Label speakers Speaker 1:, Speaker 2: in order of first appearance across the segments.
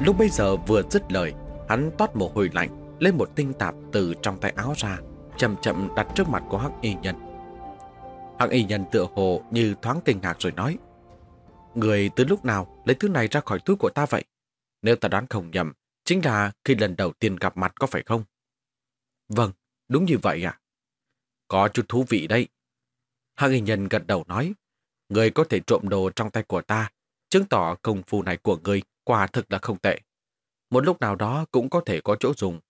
Speaker 1: Lúc bây giờ vừa dứt lời, hắn toát mồ hôi lạnh, lấy một tinh tạp từ trong tay áo ra, chậm chậm đặt trước mặt của Hắc Y Nhân. Hắc Y Nhân tựa hồ như thoáng kinh ngạc rồi nói, Người từ lúc nào lấy thứ này ra khỏi túi của ta vậy? Nếu ta đoán không nhầm, chính là khi lần đầu tiên gặp mặt có phải không? Vâng, đúng như vậy ạ. Có chút thú vị đấy. Hắc Y Nhân gật đầu nói, Người có thể trộm đồ trong tay của ta, chứng tỏ công phu này của người quả thực là không tệ. Một lúc nào đó cũng có thể có chỗ dùng.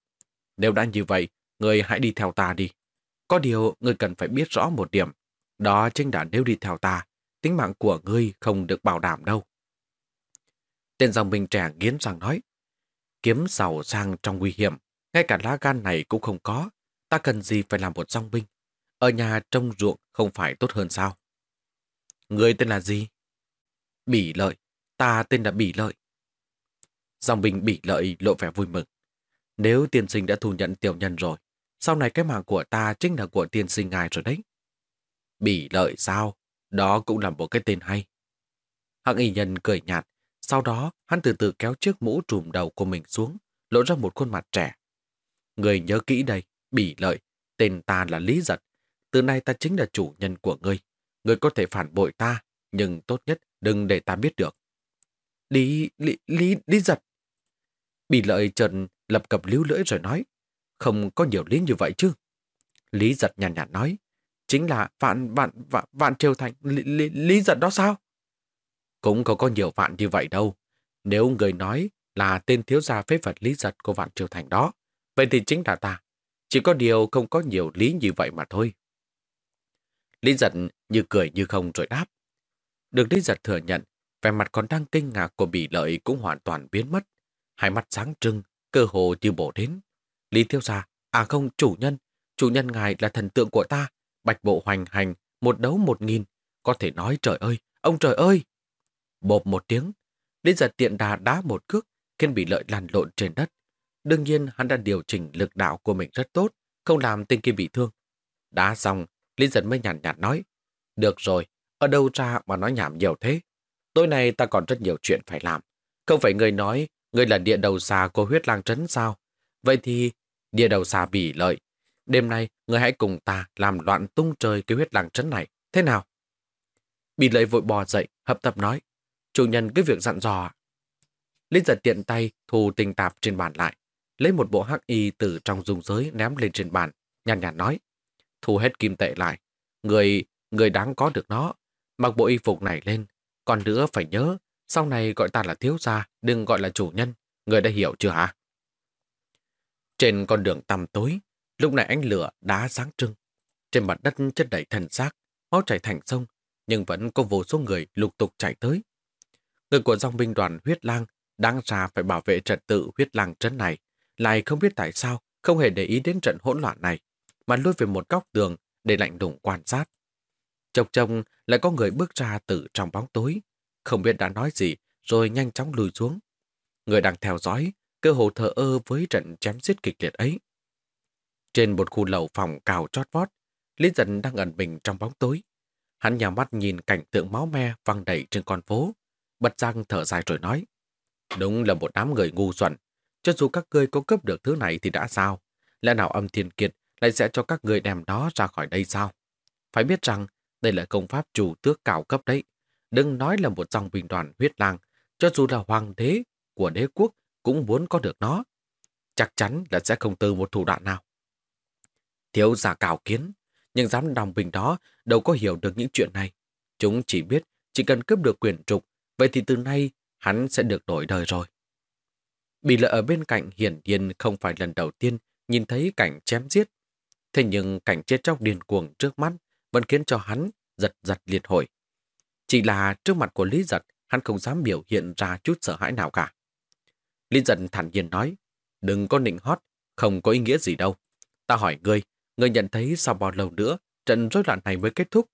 Speaker 1: Nếu đã như vậy, người hãy đi theo ta đi. Có điều người cần phải biết rõ một điểm. Đó chính là nếu đi theo ta, tính mạng của ngươi không được bảo đảm đâu. Tên dòng mình trẻ nghiến răng nói, kiếm giàu sang trong nguy hiểm, ngay cả lá gan này cũng không có. Ta cần gì phải làm một dòng binh? Ở nhà trông ruộng không phải tốt hơn sao? Người tên là gì? Bỉ lợi. Ta tên là Bỉ lợi. Dòng bình Bỉ lợi lộ vẻ vui mừng. Nếu tiên sinh đã thu nhận tiểu nhân rồi, sau này cái mạng của ta chính là của tiên sinh ngài rồi đấy. Bỉ lợi sao? Đó cũng là một cái tên hay. Hạng y nhân cười nhạt, sau đó hắn từ từ kéo chiếc mũ trùm đầu của mình xuống, lộ ra một khuôn mặt trẻ. Người nhớ kỹ đây, bỉ lợi, tên ta là Lý Giật. Từ nay ta chính là chủ nhân của ngươi. Ngươi có thể phản bội ta, nhưng tốt nhất đừng để ta biết được. Lý, Lý, Lý, Lý Giật. Bị lợi trần lập cập líu lưỡi rồi nói, không có nhiều lý như vậy chứ. Lý Giật nhàn nhạt, nhạt nói, chính là vạn vạn vạn, vạn triều thành lý, lý, lý Giật đó sao? Cũng không có nhiều vạn như vậy đâu. Nếu người nói là tên thiếu gia phế vật Lý Giật của vạn triều thành đó, vậy thì chính là ta. Chỉ có điều không có nhiều lý như vậy mà thôi. Lý giật như cười như không rồi đáp. Được Lý giật thừa nhận, vẻ mặt còn đang kinh ngạc của bị lợi cũng hoàn toàn biến mất. Hai mắt sáng trưng, cơ hồ như bổ đến. Lý thiếu gia, à không, chủ nhân. Chủ nhân ngài là thần tượng của ta. Bạch bộ hoành hành, một đấu một nghìn. Có thể nói trời ơi, ông trời ơi! Bộp một tiếng, Lý giật tiện đà đá một cước, khiến bị lợi lăn lộn trên đất. Đương nhiên hắn đã điều chỉnh lực đạo của mình rất tốt, không làm tên kia bị thương. Đá xong, Lý giật mới nhàn nhạt, nhạt nói, được rồi, ở đâu ra mà nói nhảm nhiều thế? Tối nay ta còn rất nhiều chuyện phải làm. Không phải người nói người là địa đầu xà của huyết lang trấn sao? Vậy thì địa đầu xà bị lợi. Đêm nay người hãy cùng ta làm loạn tung trời cái huyết lang trấn này. Thế nào? Bị lợi vội bò dậy, hấp tập nói. Chủ nhân cái việc dặn dò. Linh giật tiện tay thu tình tạp trên bàn lại. Lấy một bộ hắc y từ trong dung giới ném lên trên bàn. Nhàn nhạt nói. Thu hết kim tệ lại. Người, người đáng có được nó. Mặc bộ y phục này lên. Còn nữa phải nhớ sau này gọi ta là thiếu gia, đừng gọi là chủ nhân. Người đã hiểu chưa hả? Trên con đường tăm tối, lúc này ánh lửa đá sáng trưng. Trên mặt đất chất đầy thần xác, máu chảy thành sông, nhưng vẫn có vô số người lục tục chạy tới. Người của dòng binh đoàn huyết lang đang ra phải bảo vệ trật tự huyết lang trấn này, lại không biết tại sao không hề để ý đến trận hỗn loạn này, mà lui về một góc tường để lạnh đùng quan sát. Chọc chồng lại có người bước ra từ trong bóng tối, không biết đã nói gì, rồi nhanh chóng lùi xuống. Người đang theo dõi, cơ hồ thờ ơ với trận chém giết kịch liệt ấy. Trên một khu lầu phòng cào chót vót, Lý Dân đang ẩn mình trong bóng tối. Hắn nhào mắt nhìn cảnh tượng máu me văng đầy trên con phố, bật răng thở dài rồi nói. Đúng là một đám người ngu xuẩn. Cho dù các ngươi có cấp được thứ này thì đã sao? Lẽ nào âm thiên kiệt lại sẽ cho các ngươi đem đó ra khỏi đây sao? Phải biết rằng đây là công pháp chủ tước cao cấp đấy. Đừng nói là một dòng bình đoàn huyết lang, cho dù là hoàng đế của đế quốc cũng muốn có được nó. Chắc chắn là sẽ không từ một thủ đoạn nào. Thiếu giả cào kiến, nhưng dám đồng bình đó đâu có hiểu được những chuyện này. Chúng chỉ biết chỉ cần cướp được quyền trục, vậy thì từ nay hắn sẽ được đổi đời rồi. Bị lợi ở bên cạnh hiển nhiên không phải lần đầu tiên nhìn thấy cảnh chém giết. Thế nhưng cảnh chết chóc điên cuồng trước mắt vẫn khiến cho hắn giật giật liệt hồi. Chỉ là trước mặt của Lý Giật, hắn không dám biểu hiện ra chút sợ hãi nào cả. Lý giật thản nhiên nói, đừng có nịnh hót, không có ý nghĩa gì đâu. Ta hỏi ngươi, ngươi nhận thấy sau bao lâu nữa trận rối loạn này mới kết thúc?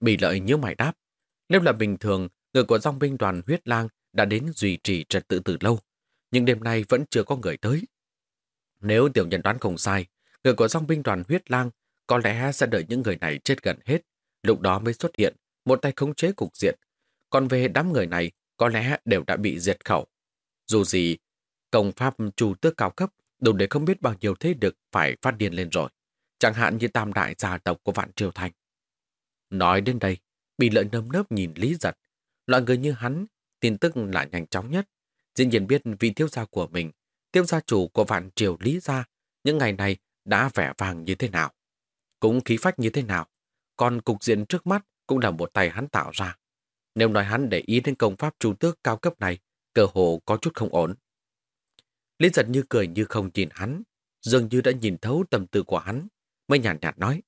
Speaker 1: Bị lợi như mày đáp, nếu là bình thường, người của dòng binh đoàn huyết lang đã đến duy trì trật tự từ lâu, nhưng đêm nay vẫn chưa có người tới. Nếu tiểu nhân đoán không sai, người của dòng binh đoàn huyết lang có lẽ sẽ đợi những người này chết gần hết, lúc đó mới xuất hiện, một tay khống chế cục diện. Còn về đám người này, có lẽ đều đã bị diệt khẩu. Dù gì, công pháp chủ tước cao cấp đủ để không biết bao nhiêu thế được phải phát điên lên rồi. Chẳng hạn như tam đại gia tộc của Vạn Triều Thành. Nói đến đây, bị lợi nâm nớp nhìn Lý Giật. Loại người như hắn, tin tức là nhanh chóng nhất. Diễn nhiên biết vị thiếu gia của mình, tiêu gia chủ của Vạn Triều Lý Gia, những ngày này đã vẻ vàng như thế nào. Cũng khí phách như thế nào. Còn cục diện trước mắt cũng là một tay hắn tạo ra. Nếu nói hắn để ý đến công pháp chủ tước cao cấp này, cơ hồ có chút không ổn. Lý giật như cười như không nhìn hắn, dường như đã nhìn thấu tâm tư của hắn, mới nhàn nhạt, nhạt nói.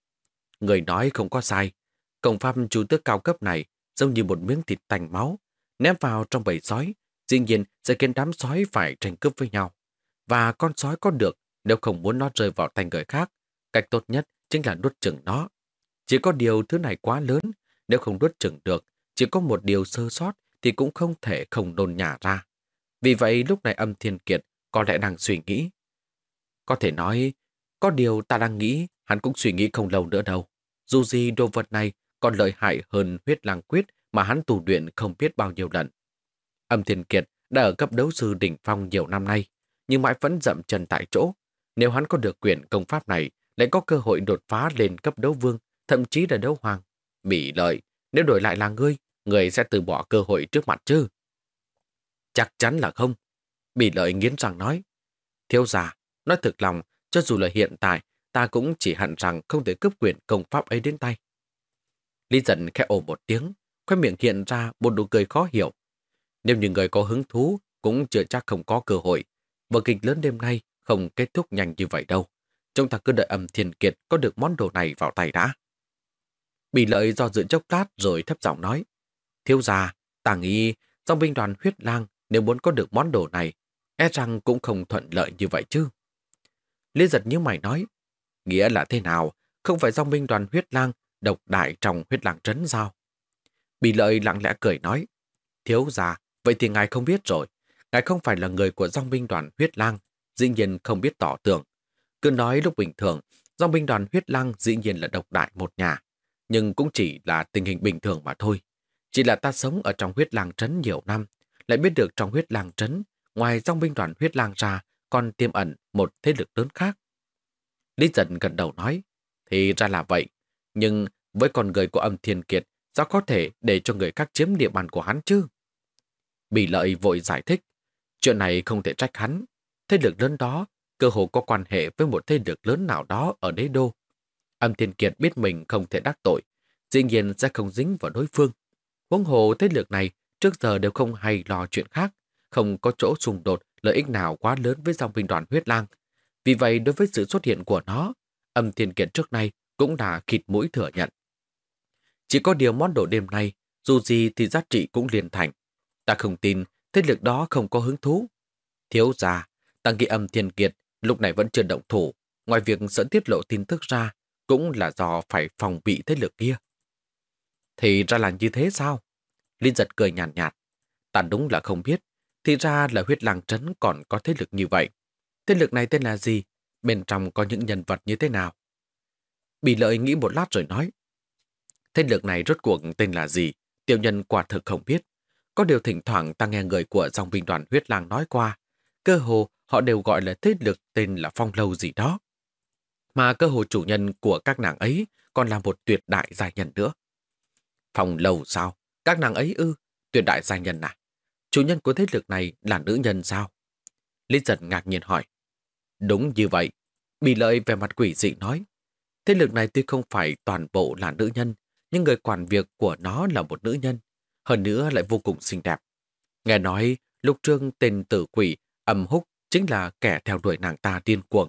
Speaker 1: Người nói không có sai, công pháp chủ tước cao cấp này giống như một miếng thịt tành máu, ném vào trong bầy sói, dĩ nhiên sẽ khiến đám sói phải tranh cướp với nhau. Và con sói có được nếu không muốn nó rơi vào tay người khác, cách tốt nhất chính là nuốt chừng nó. Chỉ có điều thứ này quá lớn, nếu không nuốt chừng được, chỉ có một điều sơ sót thì cũng không thể không đồn nhả ra. Vì vậy lúc này âm thiên kiệt có lẽ đang suy nghĩ. Có thể nói, có điều ta đang nghĩ hắn cũng suy nghĩ không lâu nữa đâu. Dù gì đồ vật này còn lợi hại hơn huyết lang quyết mà hắn tù luyện không biết bao nhiêu lần. Âm thiên kiệt đã ở cấp đấu sư đỉnh phong nhiều năm nay, nhưng mãi vẫn dậm chân tại chỗ. Nếu hắn có được quyền công pháp này, lại có cơ hội đột phá lên cấp đấu vương, thậm chí là đấu hoàng. Bị lợi, nếu đổi lại là ngươi, người sẽ từ bỏ cơ hội trước mặt chứ? Chắc chắn là không. Bị lợi nghiến răng nói. Thiếu già, nói thực lòng, cho dù là hiện tại, ta cũng chỉ hận rằng không thể cướp quyền công pháp ấy đến tay. Lý giận khẽ ồ một tiếng, khoe miệng hiện ra một nụ cười khó hiểu. Nếu như người có hứng thú, cũng chưa chắc không có cơ hội. Vở kịch lớn đêm nay không kết thúc nhanh như vậy đâu. Chúng ta cứ đợi âm thiên kiệt có được món đồ này vào tay đã. Bị lợi do dự chốc lát rồi thấp giọng nói. Thiếu già, ta nghĩ dòng binh đoàn huyết lang nếu muốn có được món đồ này, e rằng cũng không thuận lợi như vậy chứ. Lý giật như mày nói, nghĩa là thế nào, không phải dòng binh đoàn huyết lang độc đại trong huyết lang trấn sao? Bị lợi lặng lẽ cười nói, thiếu già, vậy thì ngài không biết rồi. Ngài không phải là người của dòng binh đoàn huyết lang, dĩ nhiên không biết tỏ tường. Cứ nói lúc bình thường, dòng binh đoàn huyết lang dĩ nhiên là độc đại một nhà, nhưng cũng chỉ là tình hình bình thường mà thôi. Chỉ là ta sống ở trong huyết lang trấn nhiều năm, lại biết được trong huyết lang trấn, ngoài dòng binh đoàn huyết lang ra, còn tiềm ẩn một thế lực lớn khác. Lý giận gần đầu nói, thì ra là vậy, nhưng với con người của âm thiên kiệt, sao có thể để cho người khác chiếm địa bàn của hắn chứ? Bị lợi vội giải thích, chuyện này không thể trách hắn. Thế lực lớn đó, cơ hồ có quan hệ với một thế lực lớn nào đó ở đế đô. Âm thiên kiệt biết mình không thể đắc tội, dĩ nhiên sẽ không dính vào đối phương. Huống hồ thế lực này trước giờ đều không hay lo chuyện khác, không có chỗ xung đột lợi ích nào quá lớn với dòng binh đoàn huyết lang. Vì vậy đối với sự xuất hiện của nó, âm thiên kiệt trước nay cũng đã khịt mũi thừa nhận. Chỉ có điều món đồ đêm nay, dù gì thì giá trị cũng liền thành. Ta không tin thế lực đó không có hứng thú. Thiếu già, tăng ghi âm thiên kiệt lúc này vẫn chưa động thủ, ngoài việc sợ tiết lộ tin tức ra, cũng là do phải phòng bị thế lực kia. Thì ra là như thế sao? Linh giật cười nhàn nhạt, nhạt. Ta đúng là không biết. Thì ra là huyết lang trấn còn có thế lực như vậy. Thế lực này tên là gì? Bên trong có những nhân vật như thế nào? Bị lợi nghĩ một lát rồi nói. Thế lực này rốt cuộc tên là gì? Tiểu nhân quả thực không biết. Có điều thỉnh thoảng ta nghe người của dòng binh đoàn huyết lang nói qua. Cơ hồ họ đều gọi là thế lực tên là phong lâu gì đó. Mà cơ hồ chủ nhân của các nàng ấy còn là một tuyệt đại gia nhân nữa phòng lầu sao? Các nàng ấy ư, tuyệt đại gia nhân à? Chủ nhân của thế lực này là nữ nhân sao? Lý giật ngạc nhiên hỏi. Đúng như vậy. Bị lợi về mặt quỷ dị nói. Thế lực này tuy không phải toàn bộ là nữ nhân, nhưng người quản việc của nó là một nữ nhân. Hơn nữa lại vô cùng xinh đẹp. Nghe nói, lục trương tên tử quỷ, âm húc chính là kẻ theo đuổi nàng ta điên cuồng.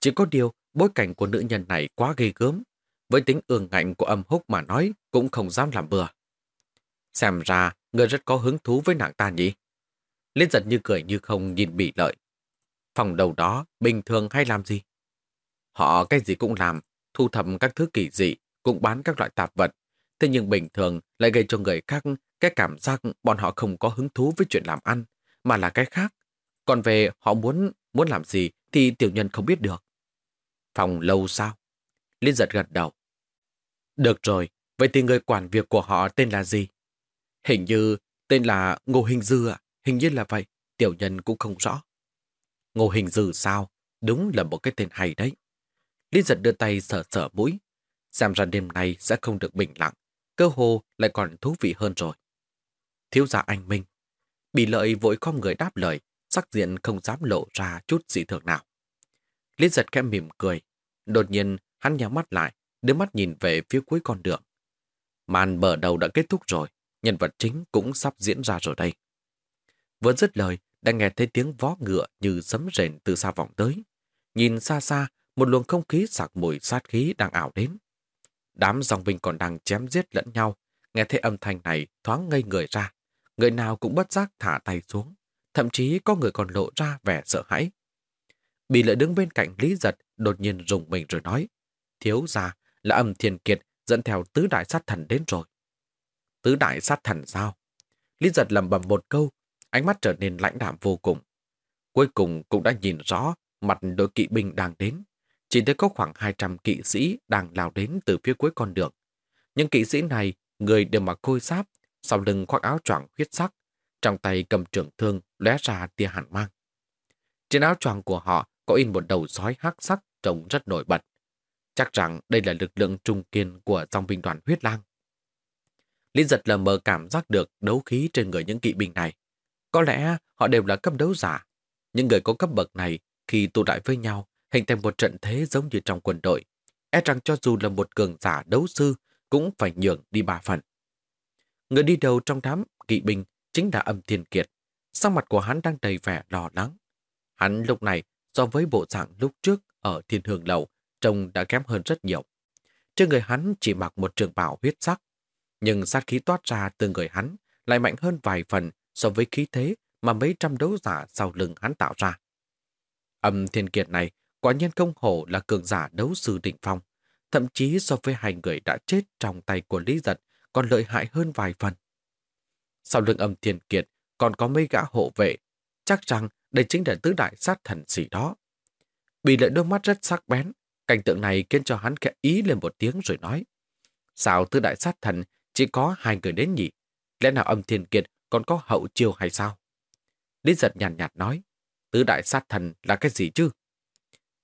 Speaker 1: Chỉ có điều, bối cảnh của nữ nhân này quá ghê gớm. Với tính ương ngạnh của âm húc mà nói, cũng không dám làm bừa. Xem ra, người rất có hứng thú với nàng ta nhỉ? Liên giật như cười như không nhìn bị lợi. Phòng đầu đó bình thường hay làm gì? Họ cái gì cũng làm, thu thập các thứ kỳ dị, cũng bán các loại tạp vật. Thế nhưng bình thường lại gây cho người khác cái cảm giác bọn họ không có hứng thú với chuyện làm ăn, mà là cái khác. Còn về họ muốn muốn làm gì thì tiểu nhân không biết được. Phòng lâu sao? Liên giật gật đầu. Được rồi, vậy thì người quản việc của họ tên là gì? Hình như tên là Ngô Hình Dư ạ. Hình như là vậy, tiểu nhân cũng không rõ. Ngô Hình Dư sao? Đúng là một cái tên hay đấy. Lý giật đưa tay sờ sờ mũi. Xem ra đêm nay sẽ không được bình lặng. Cơ hồ lại còn thú vị hơn rồi. Thiếu gia anh Minh. Bị lợi vội không người đáp lời, sắc diện không dám lộ ra chút dị thường nào. Lý giật khẽ mỉm cười. Đột nhiên, hắn nhắm mắt lại, đưa mắt nhìn về phía cuối con đường. Màn bờ đầu đã kết thúc rồi, nhân vật chính cũng sắp diễn ra rồi đây. Vừa dứt lời, đã nghe thấy tiếng vó ngựa như sấm rền từ xa vọng tới. Nhìn xa xa, một luồng không khí sặc mùi sát khí đang ảo đến. Đám dòng binh còn đang chém giết lẫn nhau, nghe thấy âm thanh này thoáng ngây người ra. Người nào cũng bất giác thả tay xuống, thậm chí có người còn lộ ra vẻ sợ hãi. Bị lợi đứng bên cạnh Lý Giật đột nhiên rùng mình rồi nói, thiếu ra là âm thiền kiệt dẫn theo tứ đại sát thần đến rồi. Tứ đại sát thần sao? Lý Giật lầm bầm một câu, ánh mắt trở nên lãnh đạm vô cùng. Cuối cùng cũng đã nhìn rõ mặt đội kỵ binh đang đến. Chỉ thấy có khoảng 200 kỵ sĩ đang lao đến từ phía cuối con đường. Những kỵ sĩ này, người đều mặc khôi sáp, sau lưng khoác áo choàng huyết sắc, trong tay cầm trường thương lóe ra tia hàn mang. Trên áo choàng của họ có in một đầu sói hắc sắc trông rất nổi bật. Chắc rằng đây là lực lượng trung kiên của dòng binh đoàn huyết lang. Lý giật lờ mờ cảm giác được đấu khí trên người những kỵ binh này. Có lẽ họ đều là cấp đấu giả. Những người có cấp bậc này khi tụ đại với nhau hình thành một trận thế giống như trong quân đội. E rằng cho dù là một cường giả đấu sư cũng phải nhường đi ba phần. Người đi đầu trong đám kỵ binh chính là âm thiên kiệt. Sang mặt của hắn đang đầy vẻ lo lắng. Hắn lúc này so với bộ dạng lúc trước ở thiên hương lầu trông đã kém hơn rất nhiều. Trên người hắn chỉ mặc một trường bào huyết sắc, nhưng sát khí toát ra từ người hắn lại mạnh hơn vài phần so với khí thế mà mấy trăm đấu giả sau lưng hắn tạo ra. Âm thiên kiệt này quả nhiên công hổ là cường giả đấu sư đỉnh phong, thậm chí so với hai người đã chết trong tay của Lý Giật còn lợi hại hơn vài phần. Sau lưng âm thiên kiệt còn có mấy gã hộ vệ, chắc rằng đây chính là tứ đại sát thần sĩ đó. Bị lợi đôi mắt rất sắc bén, cảnh tượng này khiến cho hắn khẽ ý lên một tiếng rồi nói. Sao tứ đại sát thần chỉ có hai người đến nhỉ? Lẽ nào âm thiên kiệt còn có hậu chiêu hay sao? Lý giật nhàn nhạt, nhạt nói, tứ đại sát thần là cái gì chứ?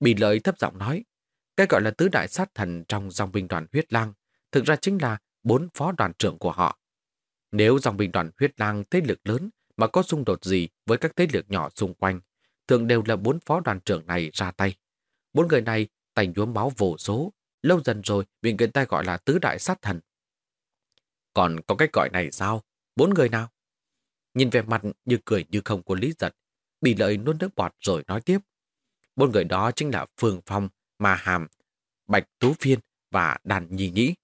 Speaker 1: Bị lợi thấp giọng nói, cái gọi là tứ đại sát thần trong dòng binh đoàn huyết lang thực ra chính là bốn phó đoàn trưởng của họ. Nếu dòng binh đoàn huyết lang thế lực lớn mà có xung đột gì với các thế lực nhỏ xung quanh, thường đều là bốn phó đoàn trưởng này ra tay. Bốn người này tành nhuốm máu vô số, lâu dần rồi bị người ta gọi là tứ đại sát thần. Còn có cách gọi này sao? Bốn người nào? Nhìn về mặt như cười như không của Lý Giật, bị lợi nuốt nước bọt rồi nói tiếp. Bốn người đó chính là Phương Phong, Ma Hàm, Bạch Tú Phiên và Đàn Nhi Nhĩ.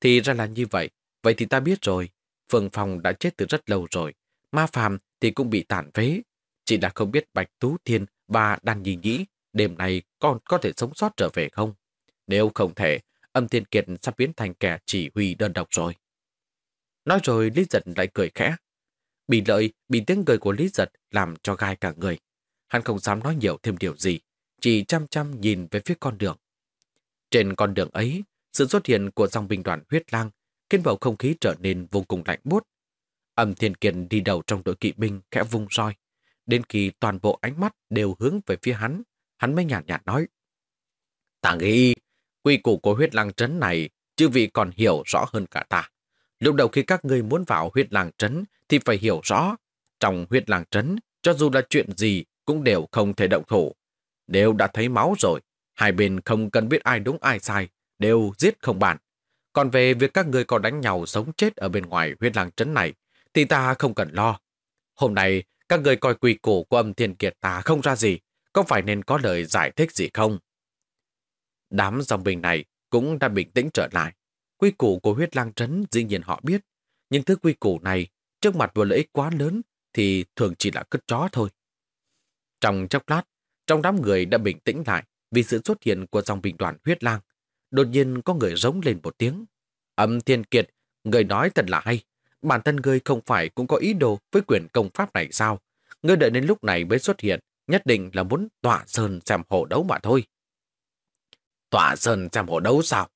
Speaker 1: Thì ra là như vậy, vậy thì ta biết rồi. Phương Phong đã chết từ rất lâu rồi. Ma Phàm thì cũng bị tàn phế. Chỉ là không biết Bạch Tú Thiên và Đàn Nhi Nhĩ đêm nay con có thể sống sót trở về không? Nếu không thể, âm thiên kiệt sắp biến thành kẻ chỉ huy đơn độc rồi. Nói rồi Lý Giật lại cười khẽ. Bị lợi bị tiếng cười của Lý Giật làm cho gai cả người. Hắn không dám nói nhiều thêm điều gì, chỉ chăm chăm nhìn về phía con đường. Trên con đường ấy, sự xuất hiện của dòng binh đoàn huyết lang khiến bầu không khí trở nên vô cùng lạnh buốt. Âm Thiên Kiệt đi đầu trong đội kỵ binh khẽ vung roi. Đến khi toàn bộ ánh mắt đều hướng về phía hắn, hắn mới nhạt, nhạt nói. Ta nghĩ, quy củ của huyết lang trấn này, chư vị còn hiểu rõ hơn cả ta. Lúc đầu khi các ngươi muốn vào huyết lang trấn thì phải hiểu rõ. Trong huyết lang trấn, cho dù là chuyện gì cũng đều không thể động thủ. Đều đã thấy máu rồi, hai bên không cần biết ai đúng ai sai, đều giết không bàn. Còn về việc các người còn đánh nhau sống chết ở bên ngoài huyết lang trấn này, thì ta không cần lo. Hôm nay, các người coi quỳ cổ của âm thiên kiệt ta không ra gì, có phải nên có lời giải thích gì không? Đám dòng bình này cũng đã bình tĩnh trở lại. Quy củ của huyết lang trấn dĩ nhiên họ biết, nhưng thứ quy củ này trước mặt vừa lợi ích quá lớn thì thường chỉ là cất chó thôi. Trong chốc lát, trong đám người đã bình tĩnh lại vì sự xuất hiện của dòng bình đoàn huyết lang. Đột nhiên có người rống lên một tiếng. Âm thiên kiệt, người nói thật là hay. Bản thân người không phải cũng có ý đồ với quyền công pháp này sao? Ngươi đợi đến lúc này mới xuất hiện, nhất định là muốn tỏa sơn xem hồ đấu mà thôi. Tỏa sơn xem hồ đấu sao?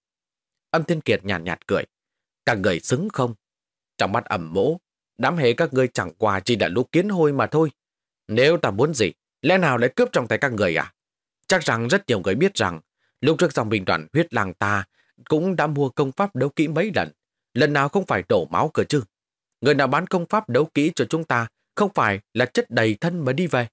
Speaker 1: Âm thiên kiệt nhàn nhạt, nhạt cười. Các người xứng không? Trong mắt ẩm mỗ, đám hề các ngươi chẳng qua chỉ là lũ kiến hôi mà thôi. Nếu ta muốn gì, lẽ nào lại cướp trong tay các người à? Chắc rằng rất nhiều người biết rằng, lúc trước dòng bình đoàn huyết làng ta cũng đã mua công pháp đấu kỹ mấy lần. Lần nào không phải đổ máu cơ chứ. Người nào bán công pháp đấu kỹ cho chúng ta không phải là chất đầy thân mà đi về.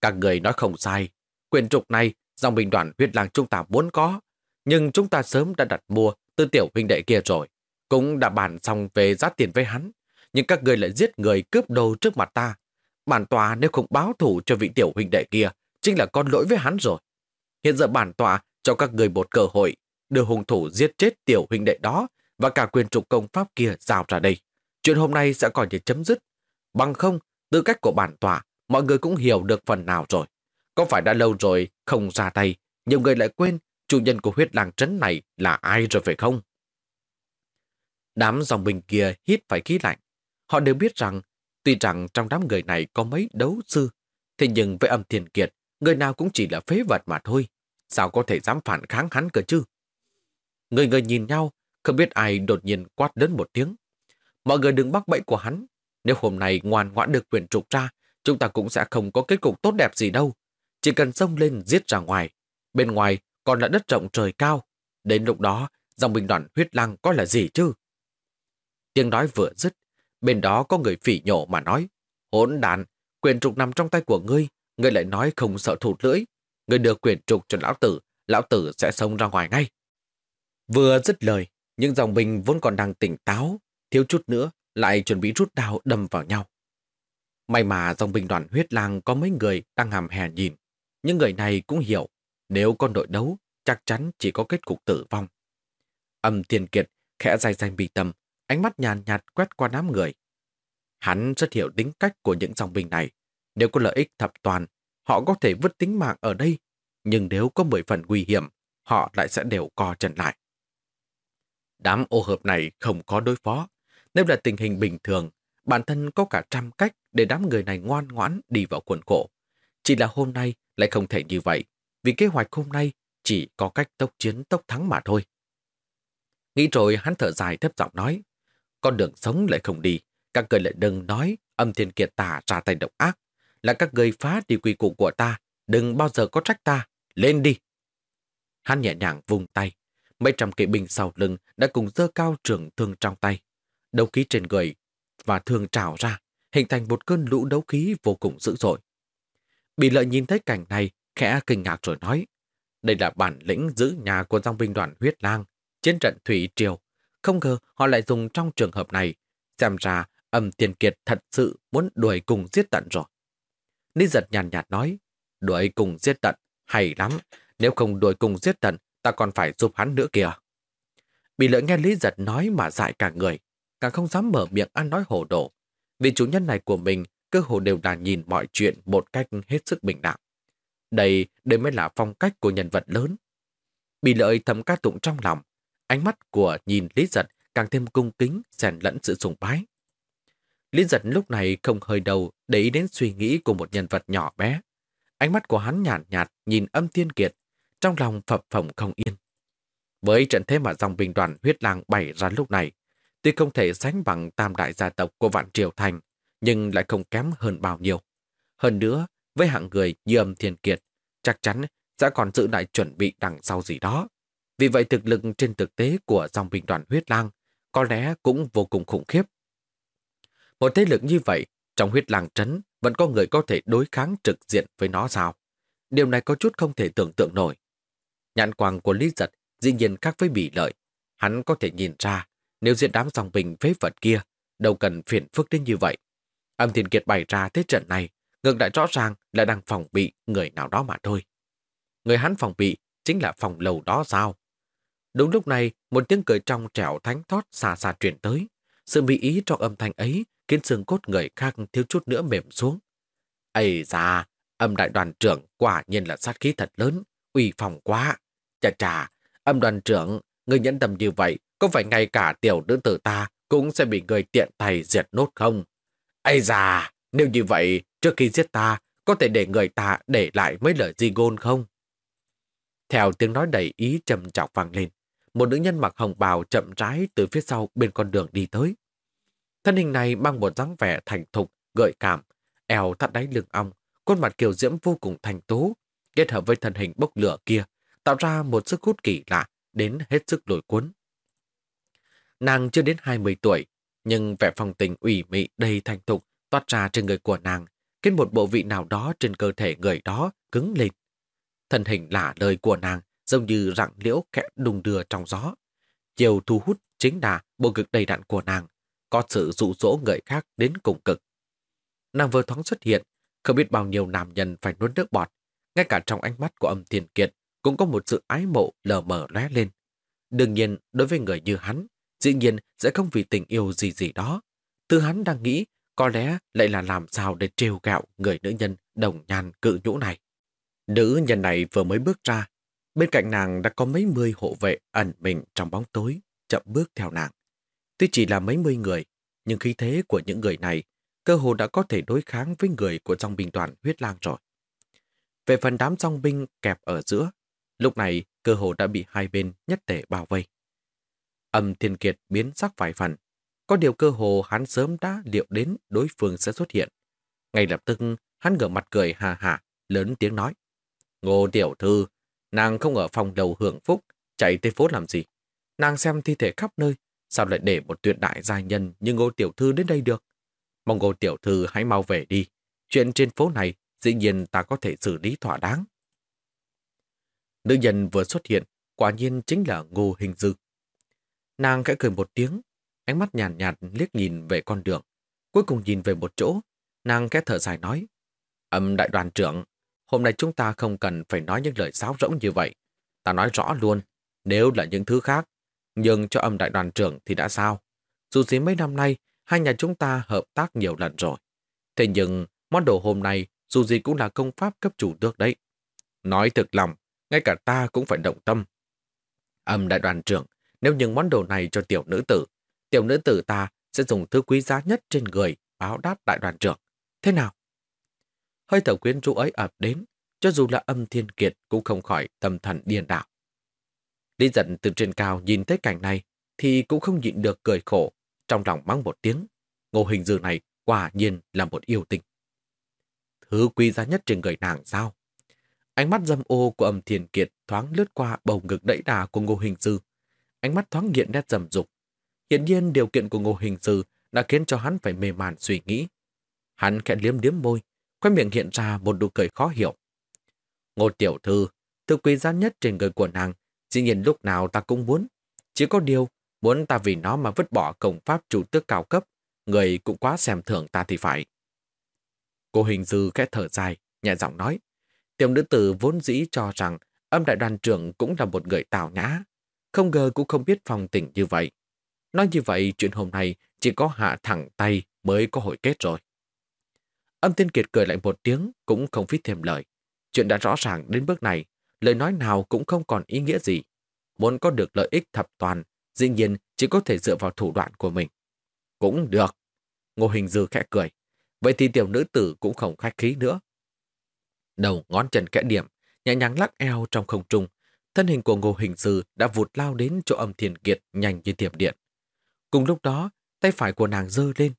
Speaker 1: Các người nói không sai. Quyền trục này, dòng bình đoàn huyết làng chúng ta muốn có. Nhưng chúng ta sớm đã đặt mua từ tiểu huynh đệ kia rồi. Cũng đã bàn xong về giá tiền với hắn. Nhưng các người lại giết người cướp đồ trước mặt ta. Bản tòa nếu không báo thủ cho vị tiểu huynh đệ kia, chính là con lỗi với hắn rồi. Hiện giờ bản tòa cho các người một cơ hội đưa hung thủ giết chết tiểu huynh đệ đó và cả quyền trục công pháp kia giao ra đây. Chuyện hôm nay sẽ còn như chấm dứt. Bằng không, tư cách của bản tòa, mọi người cũng hiểu được phần nào rồi. Có phải đã lâu rồi không ra tay, nhiều người lại quên chủ nhân của huyết làng trấn này là ai rồi phải không? Đám dòng bình kia hít phải khí lạnh. Họ đều biết rằng, tuy rằng trong đám người này có mấy đấu sư, thế nhưng với âm thiền kiệt, người nào cũng chỉ là phế vật mà thôi. Sao có thể dám phản kháng hắn cơ chứ? Người người nhìn nhau, không biết ai đột nhiên quát đến một tiếng. Mọi người đừng bắt bẫy của hắn. Nếu hôm nay ngoan ngoãn được quyền trục ra, chúng ta cũng sẽ không có kết cục tốt đẹp gì đâu. Chỉ cần xông lên giết ra ngoài. Bên ngoài còn là đất rộng trời cao. Đến lúc đó, dòng bình đoàn huyết lăng có là gì chứ? Tiếng nói vừa dứt, bên đó có người phỉ nhổ mà nói. Hỗn đàn, quyền trục nằm trong tay của ngươi, ngươi lại nói không sợ thụt lưỡi. Ngươi đưa quyền trục cho lão tử, lão tử sẽ xông ra ngoài ngay. Vừa dứt lời, những dòng binh vốn còn đang tỉnh táo, thiếu chút nữa lại chuẩn bị rút đao đâm vào nhau. May mà dòng binh đoàn huyết lang có mấy người đang hàm hè nhìn. Những người này cũng hiểu, nếu con đội đấu, chắc chắn chỉ có kết cục tử vong. Âm thiên kiệt khẽ dài danh bị tâm, ánh mắt nhàn nhạt, quét qua đám người. Hắn rất hiểu tính cách của những dòng binh này. Nếu có lợi ích thập toàn, họ có thể vứt tính mạng ở đây. Nhưng nếu có mười phần nguy hiểm, họ lại sẽ đều co chân lại. Đám ô hợp này không có đối phó. Nếu là tình hình bình thường, bản thân có cả trăm cách để đám người này ngoan ngoãn đi vào quần khổ. Chỉ là hôm nay lại không thể như vậy, vì kế hoạch hôm nay chỉ có cách tốc chiến tốc thắng mà thôi. Nghĩ rồi hắn thở dài thấp giọng nói, con đường sống lại không đi, các người lại đừng nói âm thiên kiệt tà ra tay độc ác, là các người phá đi quy củ của ta, đừng bao giờ có trách ta, lên đi. Hắn nhẹ nhàng vùng tay, mấy trăm kỵ binh sau lưng đã cùng dơ cao trường thương trong tay. Đấu khí trên người và thương trào ra, hình thành một cơn lũ đấu khí vô cùng dữ dội. Bị lợi nhìn thấy cảnh này, khẽ kinh ngạc rồi nói, đây là bản lĩnh giữ nhà của dòng binh đoàn huyết lang, chiến trận thủy triều. Không ngờ họ lại dùng trong trường hợp này, xem ra âm tiền kiệt thật sự muốn đuổi cùng giết tận rồi. Lý giật nhàn nhạt nói, đuổi cùng giết tận, hay lắm, nếu không đuổi cùng giết tận ta còn phải giúp hắn nữa kìa. Bị lợi nghe Lý Giật nói mà dại cả người, càng không dám mở miệng ăn nói hồ đồ. Vì chủ nhân này của mình cơ hồ đều là nhìn mọi chuyện một cách hết sức bình đẳng. Đây, đây mới là phong cách của nhân vật lớn. Bị lợi thầm ca tụng trong lòng, ánh mắt của nhìn Lý Giật càng thêm cung kính, xen lẫn sự sùng bái. Lý Giật lúc này không hơi đầu để ý đến suy nghĩ của một nhân vật nhỏ bé. Ánh mắt của hắn nhàn nhạt, nhạt nhìn âm thiên kiệt trong lòng phập phồng không yên. Với trận thế mà dòng binh đoàn huyết lang bày ra lúc này, tuy không thể sánh bằng tam đại gia tộc của Vạn Triều Thành, nhưng lại không kém hơn bao nhiêu. Hơn nữa, với hạng người như âm thiên kiệt, chắc chắn sẽ còn giữ lại chuẩn bị đằng sau gì đó. Vì vậy thực lực trên thực tế của dòng binh đoàn huyết lang có lẽ cũng vô cùng khủng khiếp. Một thế lực như vậy, trong huyết lang trấn vẫn có người có thể đối kháng trực diện với nó sao? Điều này có chút không thể tưởng tượng nổi. Nhãn quang của Lý Giật dĩ nhiên khác với bỉ lợi. Hắn có thể nhìn ra, nếu diện đám dòng bình phế vật kia, đâu cần phiền phức đến như vậy. Âm Thiên Kiệt bày ra thế trận này, ngược lại rõ ràng là đang phòng bị người nào đó mà thôi. Người hắn phòng bị chính là phòng lầu đó sao? Đúng lúc này, một tiếng cười trong trẻo thánh thót xa xa truyền tới. Sự mỹ ý trong âm thanh ấy khiến xương cốt người khác thiếu chút nữa mềm xuống. Ây da, âm đại đoàn trưởng quả nhiên là sát khí thật lớn, uy phòng quá. Chà chà, âm đoàn trưởng, người nhẫn tâm như vậy, có phải ngay cả tiểu nữ tử ta cũng sẽ bị người tiện tay diệt nốt không? Ây da, nếu như vậy, trước khi giết ta, có thể để người ta để lại mấy lời di ngôn không? Theo tiếng nói đầy ý trầm trọng vang lên, một nữ nhân mặc hồng bào chậm rãi từ phía sau bên con đường đi tới. Thân hình này mang một dáng vẻ thành thục, gợi cảm, eo thắt đáy lưng ong, khuôn mặt kiều diễm vô cùng thành tố, kết hợp với thân hình bốc lửa kia, tạo ra một sức hút kỳ lạ đến hết sức lôi cuốn. Nàng chưa đến 20 tuổi, nhưng vẻ phong tình ủy mị đầy thành thục toát ra trên người của nàng, khiến một bộ vị nào đó trên cơ thể người đó cứng lên. Thân hình lạ lời của nàng giống như rặng liễu kẽ đùng đưa trong gió. Chiều thu hút chính là bộ ngực đầy đặn của nàng, có sự dụ dỗ người khác đến cùng cực. Nàng vừa thoáng xuất hiện, không biết bao nhiêu nam nhân phải nuốt nước bọt, ngay cả trong ánh mắt của âm thiền kiệt cũng có một sự ái mộ lờ mờ lóe lên. Đương nhiên, đối với người như hắn, dĩ nhiên sẽ không vì tình yêu gì gì đó. Từ hắn đang nghĩ, có lẽ lại là làm sao để trêu gạo người nữ nhân đồng nhan cự nhũ này. Nữ nhân này vừa mới bước ra, bên cạnh nàng đã có mấy mươi hộ vệ ẩn mình trong bóng tối, chậm bước theo nàng. Tuy chỉ là mấy mươi người, nhưng khí thế của những người này cơ hồ đã có thể đối kháng với người của dòng binh đoàn huyết lang rồi. Về phần đám dòng binh kẹp ở giữa, lúc này cơ hồ đã bị hai bên nhất thể bao vây. Âm thiên kiệt biến sắc vài phần, có điều cơ hồ hắn sớm đã liệu đến đối phương sẽ xuất hiện. Ngay lập tức, hắn ngửa mặt cười hà hà, lớn tiếng nói. Ngô tiểu thư, nàng không ở phòng đầu hưởng phúc, chạy tới phố làm gì? Nàng xem thi thể khắp nơi, sao lại để một tuyệt đại gia nhân như ngô tiểu thư đến đây được? Mong ngô tiểu thư hãy mau về đi. Chuyện trên phố này, dĩ nhiên ta có thể xử lý thỏa đáng. Nữ nhân vừa xuất hiện, quả nhiên chính là ngô hình dư. Nàng khẽ cười một tiếng, ánh mắt nhàn nhạt, nhạt liếc nhìn về con đường. Cuối cùng nhìn về một chỗ, nàng khẽ thở dài nói. Âm đại đoàn trưởng, hôm nay chúng ta không cần phải nói những lời sáo rỗng như vậy. Ta nói rõ luôn, nếu là những thứ khác, nhưng cho âm đại đoàn trưởng thì đã sao? Dù gì mấy năm nay, hai nhà chúng ta hợp tác nhiều lần rồi. Thế nhưng, món đồ hôm nay dù gì cũng là công pháp cấp chủ tước đấy. Nói thực lòng, ngay cả ta cũng phải động tâm. Âm đại đoàn trưởng, nếu những món đồ này cho tiểu nữ tử, tiểu nữ tử ta sẽ dùng thứ quý giá nhất trên người báo đáp đại đoàn trưởng. Thế nào? Hơi thở quyến rũ ấy ập đến, cho dù là âm thiên kiệt cũng không khỏi tâm thần điên đảo. Lý giận từ trên cao nhìn thấy cảnh này thì cũng không nhịn được cười khổ, trong lòng mắng một tiếng. Ngô hình dư này quả nhiên là một yêu tinh. Thứ quý giá nhất trên người nàng sao? Ánh mắt dâm ô của âm thiên kiệt thoáng lướt qua bầu ngực đẫy đà của ngô hình dư. Ánh mắt thoáng nghiện nét dầm dục. Hiện nhiên điều kiện của ngô hình dư đã khiến cho hắn phải mê màn suy nghĩ. Hắn khẽ liếm liếm môi, khoe miệng hiện ra một nụ cười khó hiểu. Ngô tiểu thư, thứ quý giá nhất trên người của nàng, dĩ nhiên lúc nào ta cũng muốn. Chỉ có điều, muốn ta vì nó mà vứt bỏ công pháp chủ tước cao cấp, người cũng quá xem thường ta thì phải. Cô hình dư khẽ thở dài, nhẹ giọng nói. Tiểu nữ tử vốn dĩ cho rằng âm đại đoàn trưởng cũng là một người tào nhã. Không ngờ cũng không biết phòng tỉnh như vậy. Nói như vậy, chuyện hôm nay chỉ có hạ thẳng tay mới có hội kết rồi. Âm tiên kiệt cười lại một tiếng, cũng không phí thêm lời. Chuyện đã rõ ràng đến bước này, lời nói nào cũng không còn ý nghĩa gì. Muốn có được lợi ích thập toàn, dĩ nhiên chỉ có thể dựa vào thủ đoạn của mình. Cũng được. Ngô Hình Dư khẽ cười. Vậy thì tiểu nữ tử cũng không khách khí nữa. Đầu ngón chân kẽ điểm, nhẹ nhàng lắc eo trong không trung. Thân hình của Ngô Hình Dư đã vụt lao đến chỗ âm thiền kiệt nhanh như tiệm điện. Cùng lúc đó, tay phải của nàng dơ lên.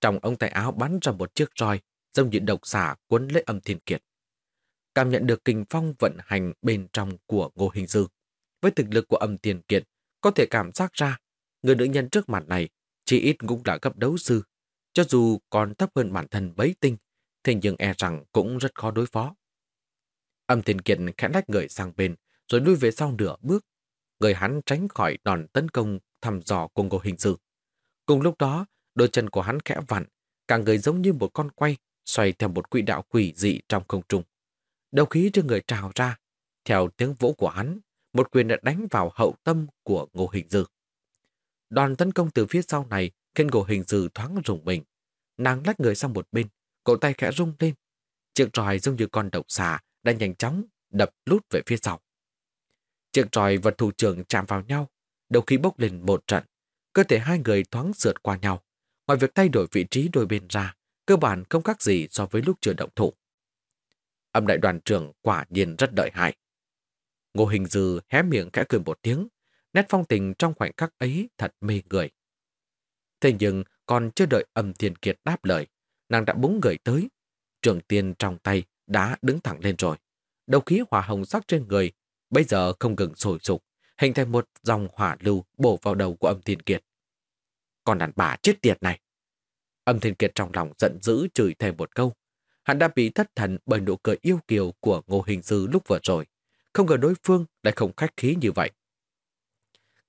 Speaker 1: Trong ông tay áo bắn ra một chiếc roi, giống như độc xả cuốn lấy âm thiên kiệt. Cảm nhận được kinh phong vận hành bên trong của Ngô Hình Dư. Với thực lực của âm thiên kiệt, có thể cảm giác ra, người nữ nhân trước mặt này chỉ ít cũng là cấp đấu sư cho dù còn thấp hơn bản thân bấy tinh, thế nhưng e rằng cũng rất khó đối phó. Âm thiên kiệt khẽ lách người sang bên, rồi lui về sau nửa bước. Người hắn tránh khỏi đòn tấn công thăm dò của ngô hình sự. Cùng lúc đó, đôi chân của hắn khẽ vặn, cả người giống như một con quay, xoay theo một quỹ đạo quỷ dị trong không trung. Đầu khí trên người trào ra, theo tiếng vỗ của hắn, một quyền đã đánh vào hậu tâm của ngô hình dư. Đoàn tấn công từ phía sau này khiến ngô hình dư thoáng rùng mình. nàng lách người sang một bên, cổ tay khẽ rung lên. Chiếc roi giống như con độc xà đã nhanh chóng đập lút về phía sau. Chiếc roi và thủ trưởng chạm vào nhau, đầu khí bốc lên một trận. Cơ thể hai người thoáng sượt qua nhau. Ngoài việc thay đổi vị trí đôi bên ra, cơ bản không khác gì so với lúc chưa động thủ. Âm đại đoàn trưởng quả nhiên rất đợi hại. Ngô Hình Dư hé miệng khẽ cười một tiếng, nét phong tình trong khoảnh khắc ấy thật mê người. Thế nhưng còn chưa đợi âm tiền kiệt đáp lời, nàng đã búng người tới. Trường tiên trong tay đã đứng thẳng lên rồi. Đầu khí hỏa hồng sắc trên người bây giờ không ngừng sôi sục, hình thành một dòng hỏa lưu bổ vào đầu của âm thiên kiệt. Còn đàn bà chết tiệt này! Âm thiên kiệt trong lòng giận dữ chửi thêm một câu. Hắn đã bị thất thần bởi nụ cười yêu kiều của ngô hình sư lúc vừa rồi. Không ngờ đối phương lại không khách khí như vậy.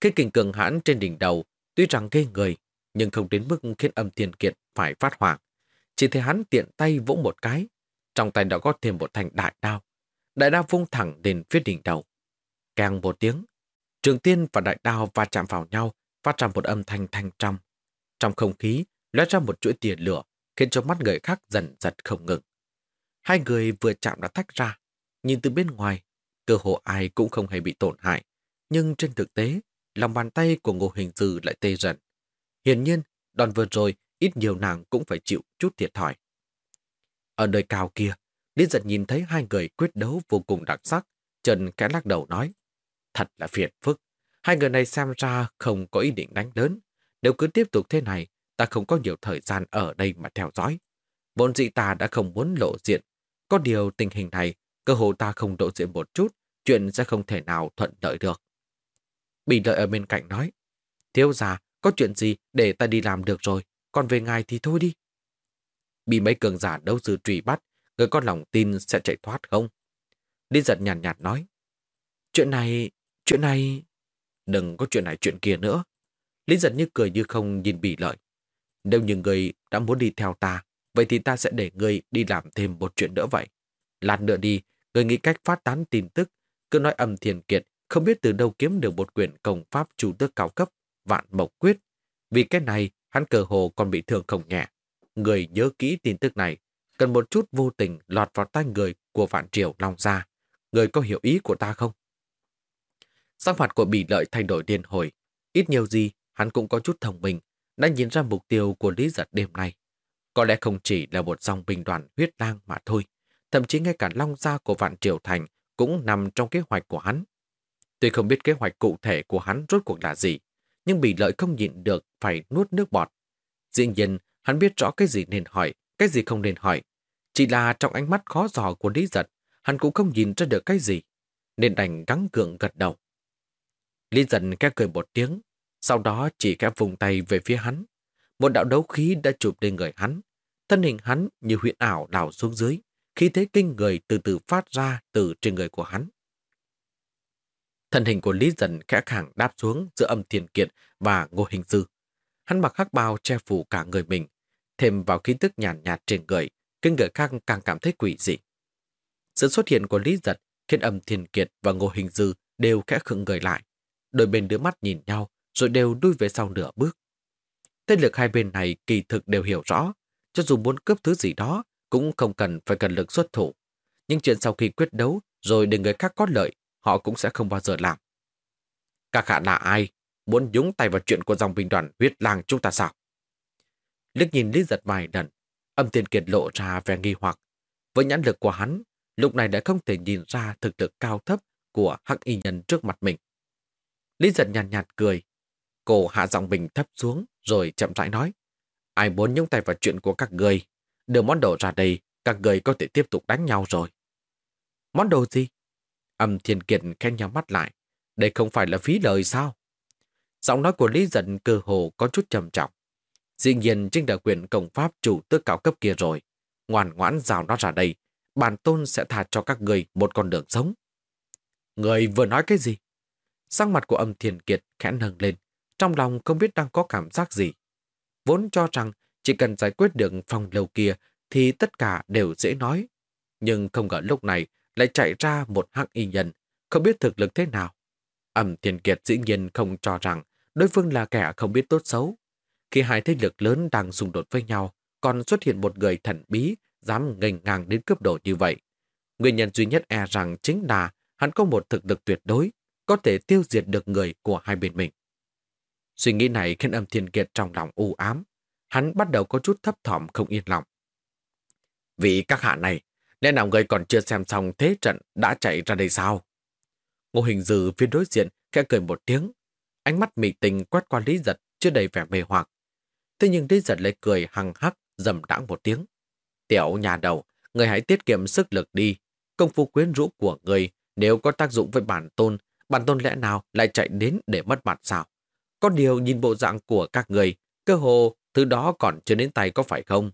Speaker 1: Cái kình cường hãn trên đỉnh đầu tuy rằng ghê người, nhưng không đến mức khiến âm thiên kiệt phải phát hoảng. Chỉ thấy hắn tiện tay vỗ một cái, trong tay đã có thêm một thanh đại đao. Đại đao vung thẳng đến phía đỉnh đầu. Càng một tiếng, trường tiên và đại đao va chạm vào nhau, phát ra một âm thanh thanh trong. Trong không khí, lóe ra một chuỗi tia lửa, khiến cho mắt người khác dần giật không ngừng. Hai người vừa chạm đã tách ra, nhìn từ bên ngoài, cơ hồ ai cũng không hề bị tổn hại. Nhưng trên thực tế, lòng bàn tay của Ngô Hình Dư lại tê dần. Hiển nhiên, đòn vừa rồi, ít nhiều nàng cũng phải chịu chút thiệt thòi. Ở nơi cao kia, Lý giật nhìn thấy hai người quyết đấu vô cùng đặc sắc, Trần kẽ lắc đầu nói, thật là phiền phức. Hai người này xem ra không có ý định đánh lớn. Nếu cứ tiếp tục thế này, ta không có nhiều thời gian ở đây mà theo dõi. Vốn dị ta đã không muốn lộ diện. Có điều tình hình này, cơ hồ ta không lộ diện một chút, chuyện sẽ không thể nào thuận lợi được. Bị lợi ở bên cạnh nói, thiếu già, có chuyện gì để ta đi làm được rồi, còn về ngài thì thôi đi. Bị mấy cường giả đấu sư truy bắt, người có lòng tin sẽ chạy thoát không? Lý giật nhàn nhạt, nhạt nói, chuyện này, chuyện này... Đừng có chuyện này chuyện kia nữa. Lý giật như cười như không nhìn bị lợi. Nếu như người đã muốn đi theo ta, vậy thì ta sẽ để người đi làm thêm một chuyện nữa vậy. Lát nữa đi, người nghĩ cách phát tán tin tức, cứ nói âm thiền kiệt, không biết từ đâu kiếm được một quyển công pháp chủ tước cao cấp, vạn mộc quyết. Vì cái này, hắn cờ hồ còn bị thương không nhẹ. Người nhớ kỹ tin tức này, cần một chút vô tình lọt vào tay người của vạn triều long ra. Người có hiểu ý của ta không? Sắc mặt của bị lợi thay đổi điên hồi. Ít nhiều gì, hắn cũng có chút thông minh, đã nhìn ra mục tiêu của Lý Giật đêm nay. Có lẽ không chỉ là một dòng binh đoàn huyết lang mà thôi. Thậm chí ngay cả long gia của Vạn Triều Thành cũng nằm trong kế hoạch của hắn. Tuy không biết kế hoạch cụ thể của hắn rốt cuộc là gì, nhưng bị lợi không nhịn được phải nuốt nước bọt. Dĩ nhiên, hắn biết rõ cái gì nên hỏi, cái gì không nên hỏi. Chỉ là trong ánh mắt khó dò của Lý Giật, hắn cũng không nhìn ra được cái gì, nên đành gắng gượng gật đầu. Lý Giật kẽ cười một tiếng, sau đó chỉ khẽ vùng tay về phía hắn. Một đạo đấu khí đã chụp lên người hắn. Thân hình hắn như huyện ảo đảo xuống dưới, khi thế kinh người từ từ phát ra từ trên người của hắn. Thân hình của Lý Dần khẽ khẳng đáp xuống giữa âm thiền kiệt và ngô hình sư. Hắn mặc hắc bào che phủ cả người mình, thêm vào khí tức nhàn nhạt, nhạt trên người, khiến người khác càng cảm thấy quỷ dị. Sự xuất hiện của Lý Giật khiến âm thiền kiệt và ngô hình dư đều khẽ khựng người lại. Đôi bên đứa mắt nhìn nhau, rồi đều đuôi về sau nửa bước. Tên lực hai bên này kỳ thực đều hiểu rõ, cho dù muốn cướp thứ gì đó, cũng không cần phải cần lực xuất thủ. Nhưng chuyện sau khi quyết đấu, rồi để người khác có lợi, họ cũng sẽ không bao giờ làm. Các hạ là ai? Muốn nhúng tay vào chuyện của dòng binh đoàn huyết lang chúng ta sao? Liếc nhìn Lý giật vài lần, âm tiền kiệt lộ ra vẻ nghi hoặc. Với nhãn lực của hắn, lúc này đã không thể nhìn ra thực lực cao thấp của hắc y nhân trước mặt mình. Lý giật nhàn nhạt, nhạt cười, cổ hạ giọng bình thấp xuống rồi chậm rãi nói. Ai muốn nhúng tay vào chuyện của các người, đưa món đồ ra đây, các người có thể tiếp tục đánh nhau rồi. Món đồ gì? Âm thiên kiệt khen nhau mắt lại. Đây không phải là phí lời sao? Giọng nói của Lý giật cơ hồ có chút trầm trọng. Dĩ nhiên chính là quyền công pháp chủ tước cao cấp kia rồi. Ngoan ngoãn rào nó ra đây, bản tôn sẽ thả cho các người một con đường sống. Người vừa nói cái gì? Sang mặt của âm thiền kiệt khẽ nâng lên, trong lòng không biết đang có cảm giác gì. Vốn cho rằng chỉ cần giải quyết được phòng lầu kia thì tất cả đều dễ nói. Nhưng không ngờ lúc này lại chạy ra một hạng y nhân, không biết thực lực thế nào. Ẩm Thiên Kiệt dĩ nhiên không cho rằng đối phương là kẻ không biết tốt xấu. Khi hai thế lực lớn đang xung đột với nhau, còn xuất hiện một người thần bí dám ngành ngang đến cướp đồ như vậy. Nguyên nhân duy nhất e rằng chính là hắn có một thực lực tuyệt đối, có thể tiêu diệt được người của hai bên mình. Suy nghĩ này khiến âm thiên kiệt trong lòng u ám. Hắn bắt đầu có chút thấp thỏm không yên lòng. Vì các hạ này, lẽ nào người còn chưa xem xong thế trận đã chạy ra đây sao? Ngô hình dư phía đối diện khẽ cười một tiếng. Ánh mắt mị tình quét qua Lý Giật chưa đầy vẻ mê hoặc. Thế nhưng Lý Giật lại cười hằng hắc, dầm đãng một tiếng. Tiểu nhà đầu, người hãy tiết kiệm sức lực đi. Công phu quyến rũ của người nếu có tác dụng với bản tôn, bản tôn lẽ nào lại chạy đến để mất mặt sao? Có điều nhìn bộ dạng của các người, cơ hồ thứ đó còn chưa đến tay có phải không?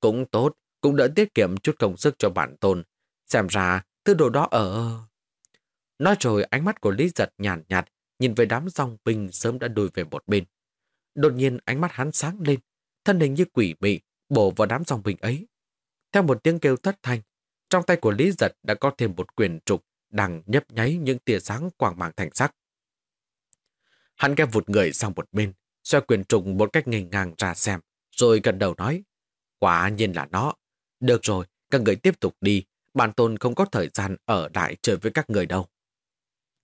Speaker 1: Cũng tốt, cũng đỡ tiết kiệm chút công sức cho bản tôn. Xem ra, thứ đồ đó ở... Nói rồi ánh mắt của Lý Giật nhàn nhạt, nhạt, nhìn về đám dòng binh sớm đã đuổi về một bên. Đột nhiên ánh mắt hắn sáng lên, thân hình như quỷ mị, bổ vào đám dòng bình ấy. Theo một tiếng kêu thất thanh, trong tay của Lý Giật đã có thêm một quyền trục đang nhấp nháy những tia sáng quang màng thành sắc. Hắn kéo vụt người sang một bên, xoay quyền trục một cách ngây ngang ra xem, rồi gần đầu nói, quả nhiên là nó. Được rồi, các người tiếp tục đi, bản tôn không có thời gian ở lại chơi với các người đâu.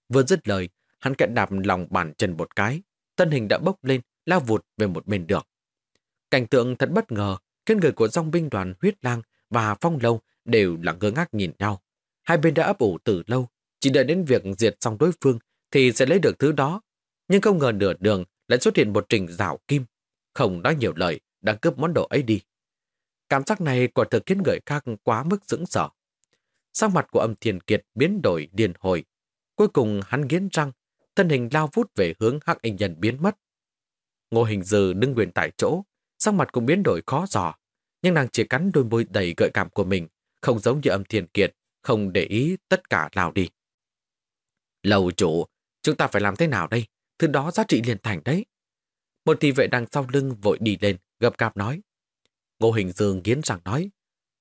Speaker 1: Vừa dứt lời, hắn kẹn đạp lòng bàn chân một cái, thân hình đã bốc lên, lao vụt về một bên được. Cảnh tượng thật bất ngờ, khiến người của dòng binh đoàn huyết lang và phong lâu đều là ngơ ngác nhìn nhau. Hai bên đã ấp ủ từ lâu, chỉ đợi đến việc diệt xong đối phương thì sẽ lấy được thứ đó. Nhưng không ngờ nửa đường lại xuất hiện một trình rào kim. Không nói nhiều lời, đang cướp món đồ ấy đi. Cảm giác này quả thực khiến người khác quá mức dững sợ. Sang mặt của âm thiền kiệt biến đổi điền hồi. Cuối cùng hắn nghiến răng, thân hình lao vút về hướng hắc anh nhân biến mất. Ngô hình dư đứng nguyên tại chỗ, sắc mặt cũng biến đổi khó dò. Nhưng nàng chỉ cắn đôi môi đầy gợi cảm của mình, không giống như âm thiền kiệt, không để ý tất cả lao đi. Lầu chủ, chúng ta phải làm thế nào đây? Thứ đó giá trị liền thành đấy. Một thị vệ đằng sau lưng vội đi lên, gập gạp nói. Ngô Hình Dương nghiến răng nói,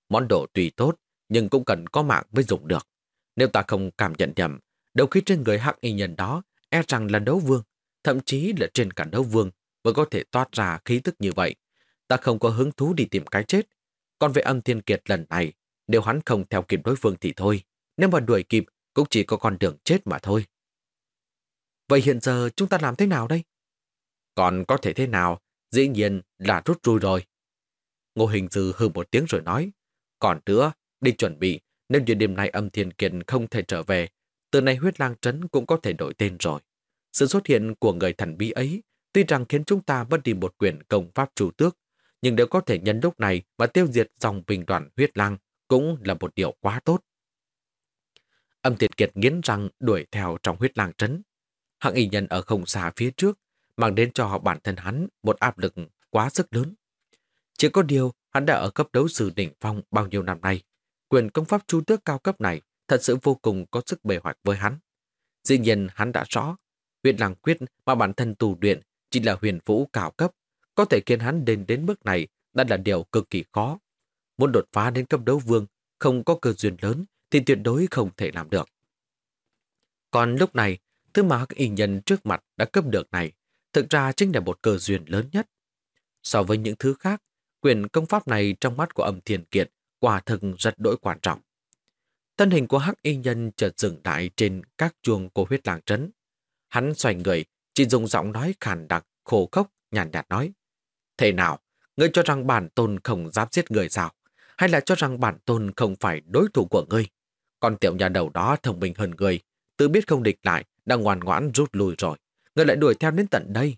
Speaker 1: món đồ tùy tốt, nhưng cũng cần có mạng mới dùng được. Nếu ta không cảm nhận nhầm, đầu khi trên người hắc y nhân đó e rằng là đấu vương, thậm chí là trên cả đấu vương mới có thể toát ra khí tức như vậy. Ta không có hứng thú đi tìm cái chết. Còn về âm thiên kiệt lần này, nếu hắn không theo kịp đối phương thì thôi. Nếu mà đuổi kịp, cũng chỉ có con đường chết mà thôi. Vậy hiện giờ chúng ta làm thế nào đây? Còn có thể thế nào? Dĩ nhiên là rút lui rồi. Ngô Hình Dư hư một tiếng rồi nói. Còn nữa, đi chuẩn bị, nếu như đêm nay âm thiên kiệt không thể trở về, từ nay huyết lang trấn cũng có thể đổi tên rồi. Sự xuất hiện của người thần bí ấy tuy rằng khiến chúng ta mất đi một quyền công pháp chủ tước, nhưng nếu có thể nhân lúc này mà tiêu diệt dòng bình đoàn huyết lang cũng là một điều quá tốt. Âm Tiệt Kiệt nghiến răng đuổi theo trong huyết lang trấn. Hạng y nhân ở không xa phía trước, mang đến cho họ bản thân hắn một áp lực quá sức lớn. Chỉ có điều, hắn đã ở cấp đấu sư đỉnh phong bao nhiêu năm nay. Quyền công pháp chu tước cao cấp này thật sự vô cùng có sức bề hoạch với hắn. Dĩ nhiên hắn đã rõ, huyện làng quyết mà bản thân tù luyện chỉ là huyền vũ cao cấp, có thể khiến hắn đến đến mức này đã là điều cực kỳ khó. Muốn đột phá đến cấp đấu vương, không có cơ duyên lớn thì tuyệt đối không thể làm được. Còn lúc này, thứ mà hắc y nhân trước mặt đã cấp được này thực ra chính là một cơ duyên lớn nhất. So với những thứ khác, quyền công pháp này trong mắt của âm thiền kiệt quả thực rất đổi quan trọng. Thân hình của hắc y nhân chợt dừng lại trên các chuồng của huyết làng trấn. Hắn xoay người, chỉ dùng giọng nói khàn đặc, khổ khốc, nhàn nhạt, nói. Thế nào, ngươi cho rằng bản tôn không dám giết người sao? Hay là cho rằng bản tôn không phải đối thủ của ngươi? Còn tiểu nhà đầu đó thông minh hơn người, tự biết không địch lại, đang ngoan ngoãn rút lui rồi. Ngươi lại đuổi theo đến tận đây.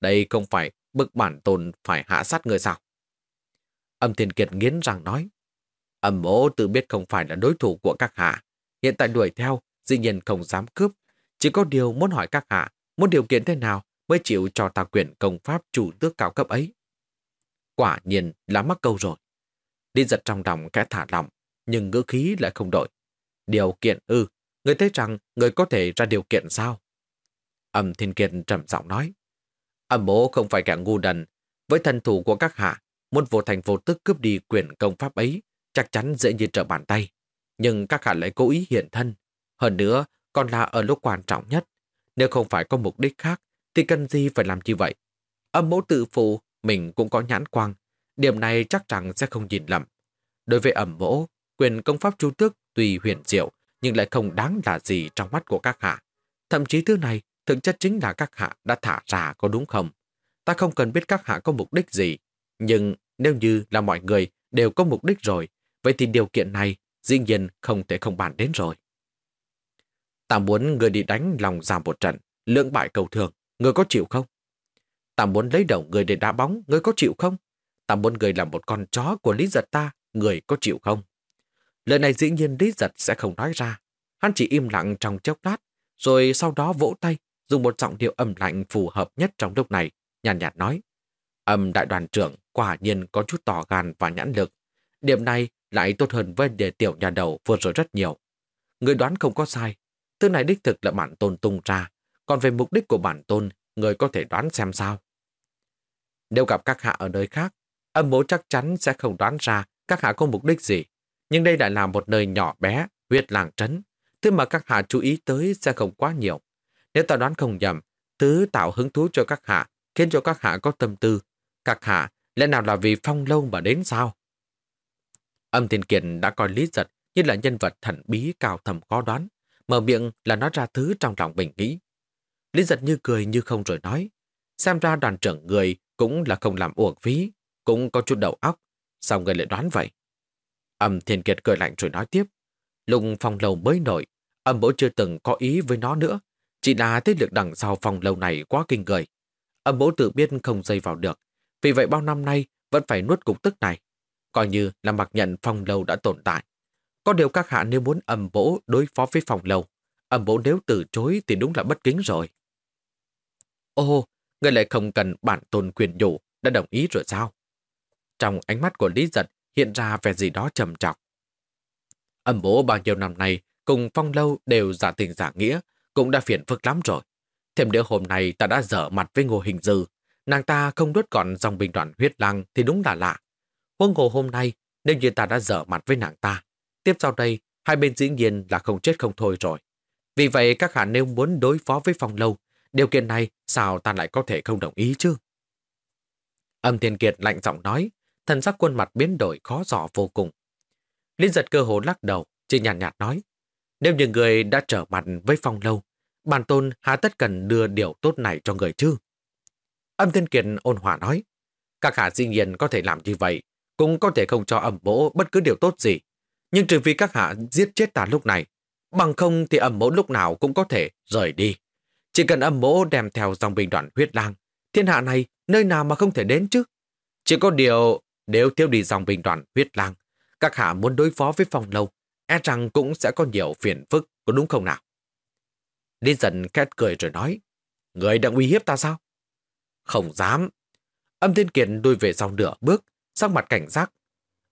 Speaker 1: Đây không phải bức bản tôn phải hạ sát người sao? Âm Thiên Kiệt nghiến răng nói. Âm bố tự biết không phải là đối thủ của các hạ. Hiện tại đuổi theo, dĩ nhiên không dám cướp. Chỉ có điều muốn hỏi các hạ, muốn điều kiện thế nào mới chịu cho ta quyền công pháp chủ tước cao cấp ấy. Quả nhiên là mắc câu rồi. Đi giật trong lòng kẽ thả lòng, nhưng ngữ khí lại không đổi. Điều kiện ư, người thấy rằng người có thể ra điều kiện sao? Âm Thiên Kiệt trầm giọng nói. Âm bố không phải kẻ ngu đần. Với thần thủ của các hạ, muốn vô thành vô tức cướp đi quyền công pháp ấy, chắc chắn dễ như trở bàn tay. Nhưng các hạ lại cố ý hiện thân. Hơn nữa, còn là ở lúc quan trọng nhất. Nếu không phải có mục đích khác, thì cần gì phải làm như vậy? Âm mẫu tự phụ, mình cũng có nhãn quang. điểm này chắc chắn sẽ không nhìn lầm. Đối với ẩm mẫu quyền công pháp chú tước tùy huyền diệu nhưng lại không đáng là gì trong mắt của các hạ. Thậm chí thứ này thực chất chính là các hạ đã thả ra có đúng không? Ta không cần biết các hạ có mục đích gì, nhưng nếu như là mọi người đều có mục đích rồi, vậy thì điều kiện này dĩ nhiên không thể không bàn đến rồi. Ta muốn người đi đánh lòng giảm một trận, lượng bại cầu thường, người có chịu không? Ta muốn lấy đầu người để đá bóng, người có chịu không? Ta muốn người làm một con chó của Lý Giật ta, người có chịu không? Lời này dĩ nhiên Lý Giật sẽ không nói ra. Hắn chỉ im lặng trong chốc lát, rồi sau đó vỗ tay, dùng một giọng điệu âm lạnh phù hợp nhất trong lúc này, nhàn nhạt, nhạt nói. Âm đại đoàn trưởng quả nhiên có chút tỏ gan và nhãn lực. Điểm này lại tốt hơn với đề tiểu nhà đầu vừa rồi rất nhiều. Người đoán không có sai. Thứ này đích thực là bản tôn tung ra. Còn về mục đích của bản tôn, người có thể đoán xem sao. Nếu gặp các hạ ở nơi khác, âm bố chắc chắn sẽ không đoán ra các hạ có mục đích gì. Nhưng đây lại là một nơi nhỏ bé, huyệt làng trấn. Thứ mà các hạ chú ý tới sẽ không quá nhiều. Nếu ta đoán không nhầm, tứ tạo hứng thú cho các hạ, khiến cho các hạ có tâm tư. Các hạ, lẽ nào là vì phong lâu mà đến sao? Âm Thiên Kiệt đã coi Lý Giật như là nhân vật thần bí cao thầm khó đoán, mở miệng là nói ra thứ trong lòng mình nghĩ. Lý Giật như cười như không rồi nói, xem ra đoàn trưởng người cũng là không làm uổng phí, cũng có chút đầu óc, sao người lại đoán vậy? Âm Thiên Kiệt cười lạnh rồi nói tiếp, lùng phòng lầu mới nổi, âm bố chưa từng có ý với nó nữa, chỉ là thế lực đằng sau phòng lầu này quá kinh người. Âm bố tự biết không dây vào được, vì vậy bao năm nay vẫn phải nuốt cục tức này coi như là mặc nhận phòng lâu đã tồn tại. Có điều các hạ nếu muốn ẩm bỗ đối phó với phòng lâu, ẩm bỗ nếu từ chối thì đúng là bất kính rồi. Ô, người lại không cần bản tôn quyền nhủ, đã đồng ý rồi sao? Trong ánh mắt của Lý Giật hiện ra vẻ gì đó trầm trọng. Ẩm bố bao nhiêu năm nay cùng phong lâu đều giả tình giả nghĩa, cũng đã phiền phức lắm rồi. Thêm nữa hôm nay ta đã dở mặt với Ngô Hình Dư, nàng ta không đốt còn dòng bình đoàn huyết lăng thì đúng là lạ. Huống hồ hôm nay, nếu như ta đã dở mặt với nàng ta, tiếp sau đây, hai bên dĩ nhiên là không chết không thôi rồi. Vì vậy các hạ nếu muốn đối phó với phong lâu, điều kiện này sao ta lại có thể không đồng ý chứ? Âm Thiên Kiệt lạnh giọng nói, thần sắc quân mặt biến đổi khó dò vô cùng. Liên giật cơ hồ lắc đầu, chỉ nhàn nhạt, nhạt nói, nếu như người đã trở mặt với phong lâu, bản tôn há tất cần đưa điều tốt này cho người chứ? Âm Thiên Kiệt ôn hòa nói, các hạ dĩ nhiên có thể làm như vậy, cũng có thể không cho ẩm bỗ bất cứ điều tốt gì. Nhưng trừ vì các hạ giết chết ta lúc này, bằng không thì âm mẫu lúc nào cũng có thể rời đi. Chỉ cần âm mẫu đem theo dòng bình đoạn huyết lang, thiên hạ này nơi nào mà không thể đến chứ? Chỉ có điều, nếu thiếu đi dòng bình đoạn huyết lang, các hạ muốn đối phó với phòng lâu, e rằng cũng sẽ có nhiều phiền phức, có đúng không nào? Lý dần két cười rồi nói, Người đang uy hiếp ta sao? Không dám. Âm Thiên Kiệt đuôi về sau nửa bước, sắc mặt cảnh giác.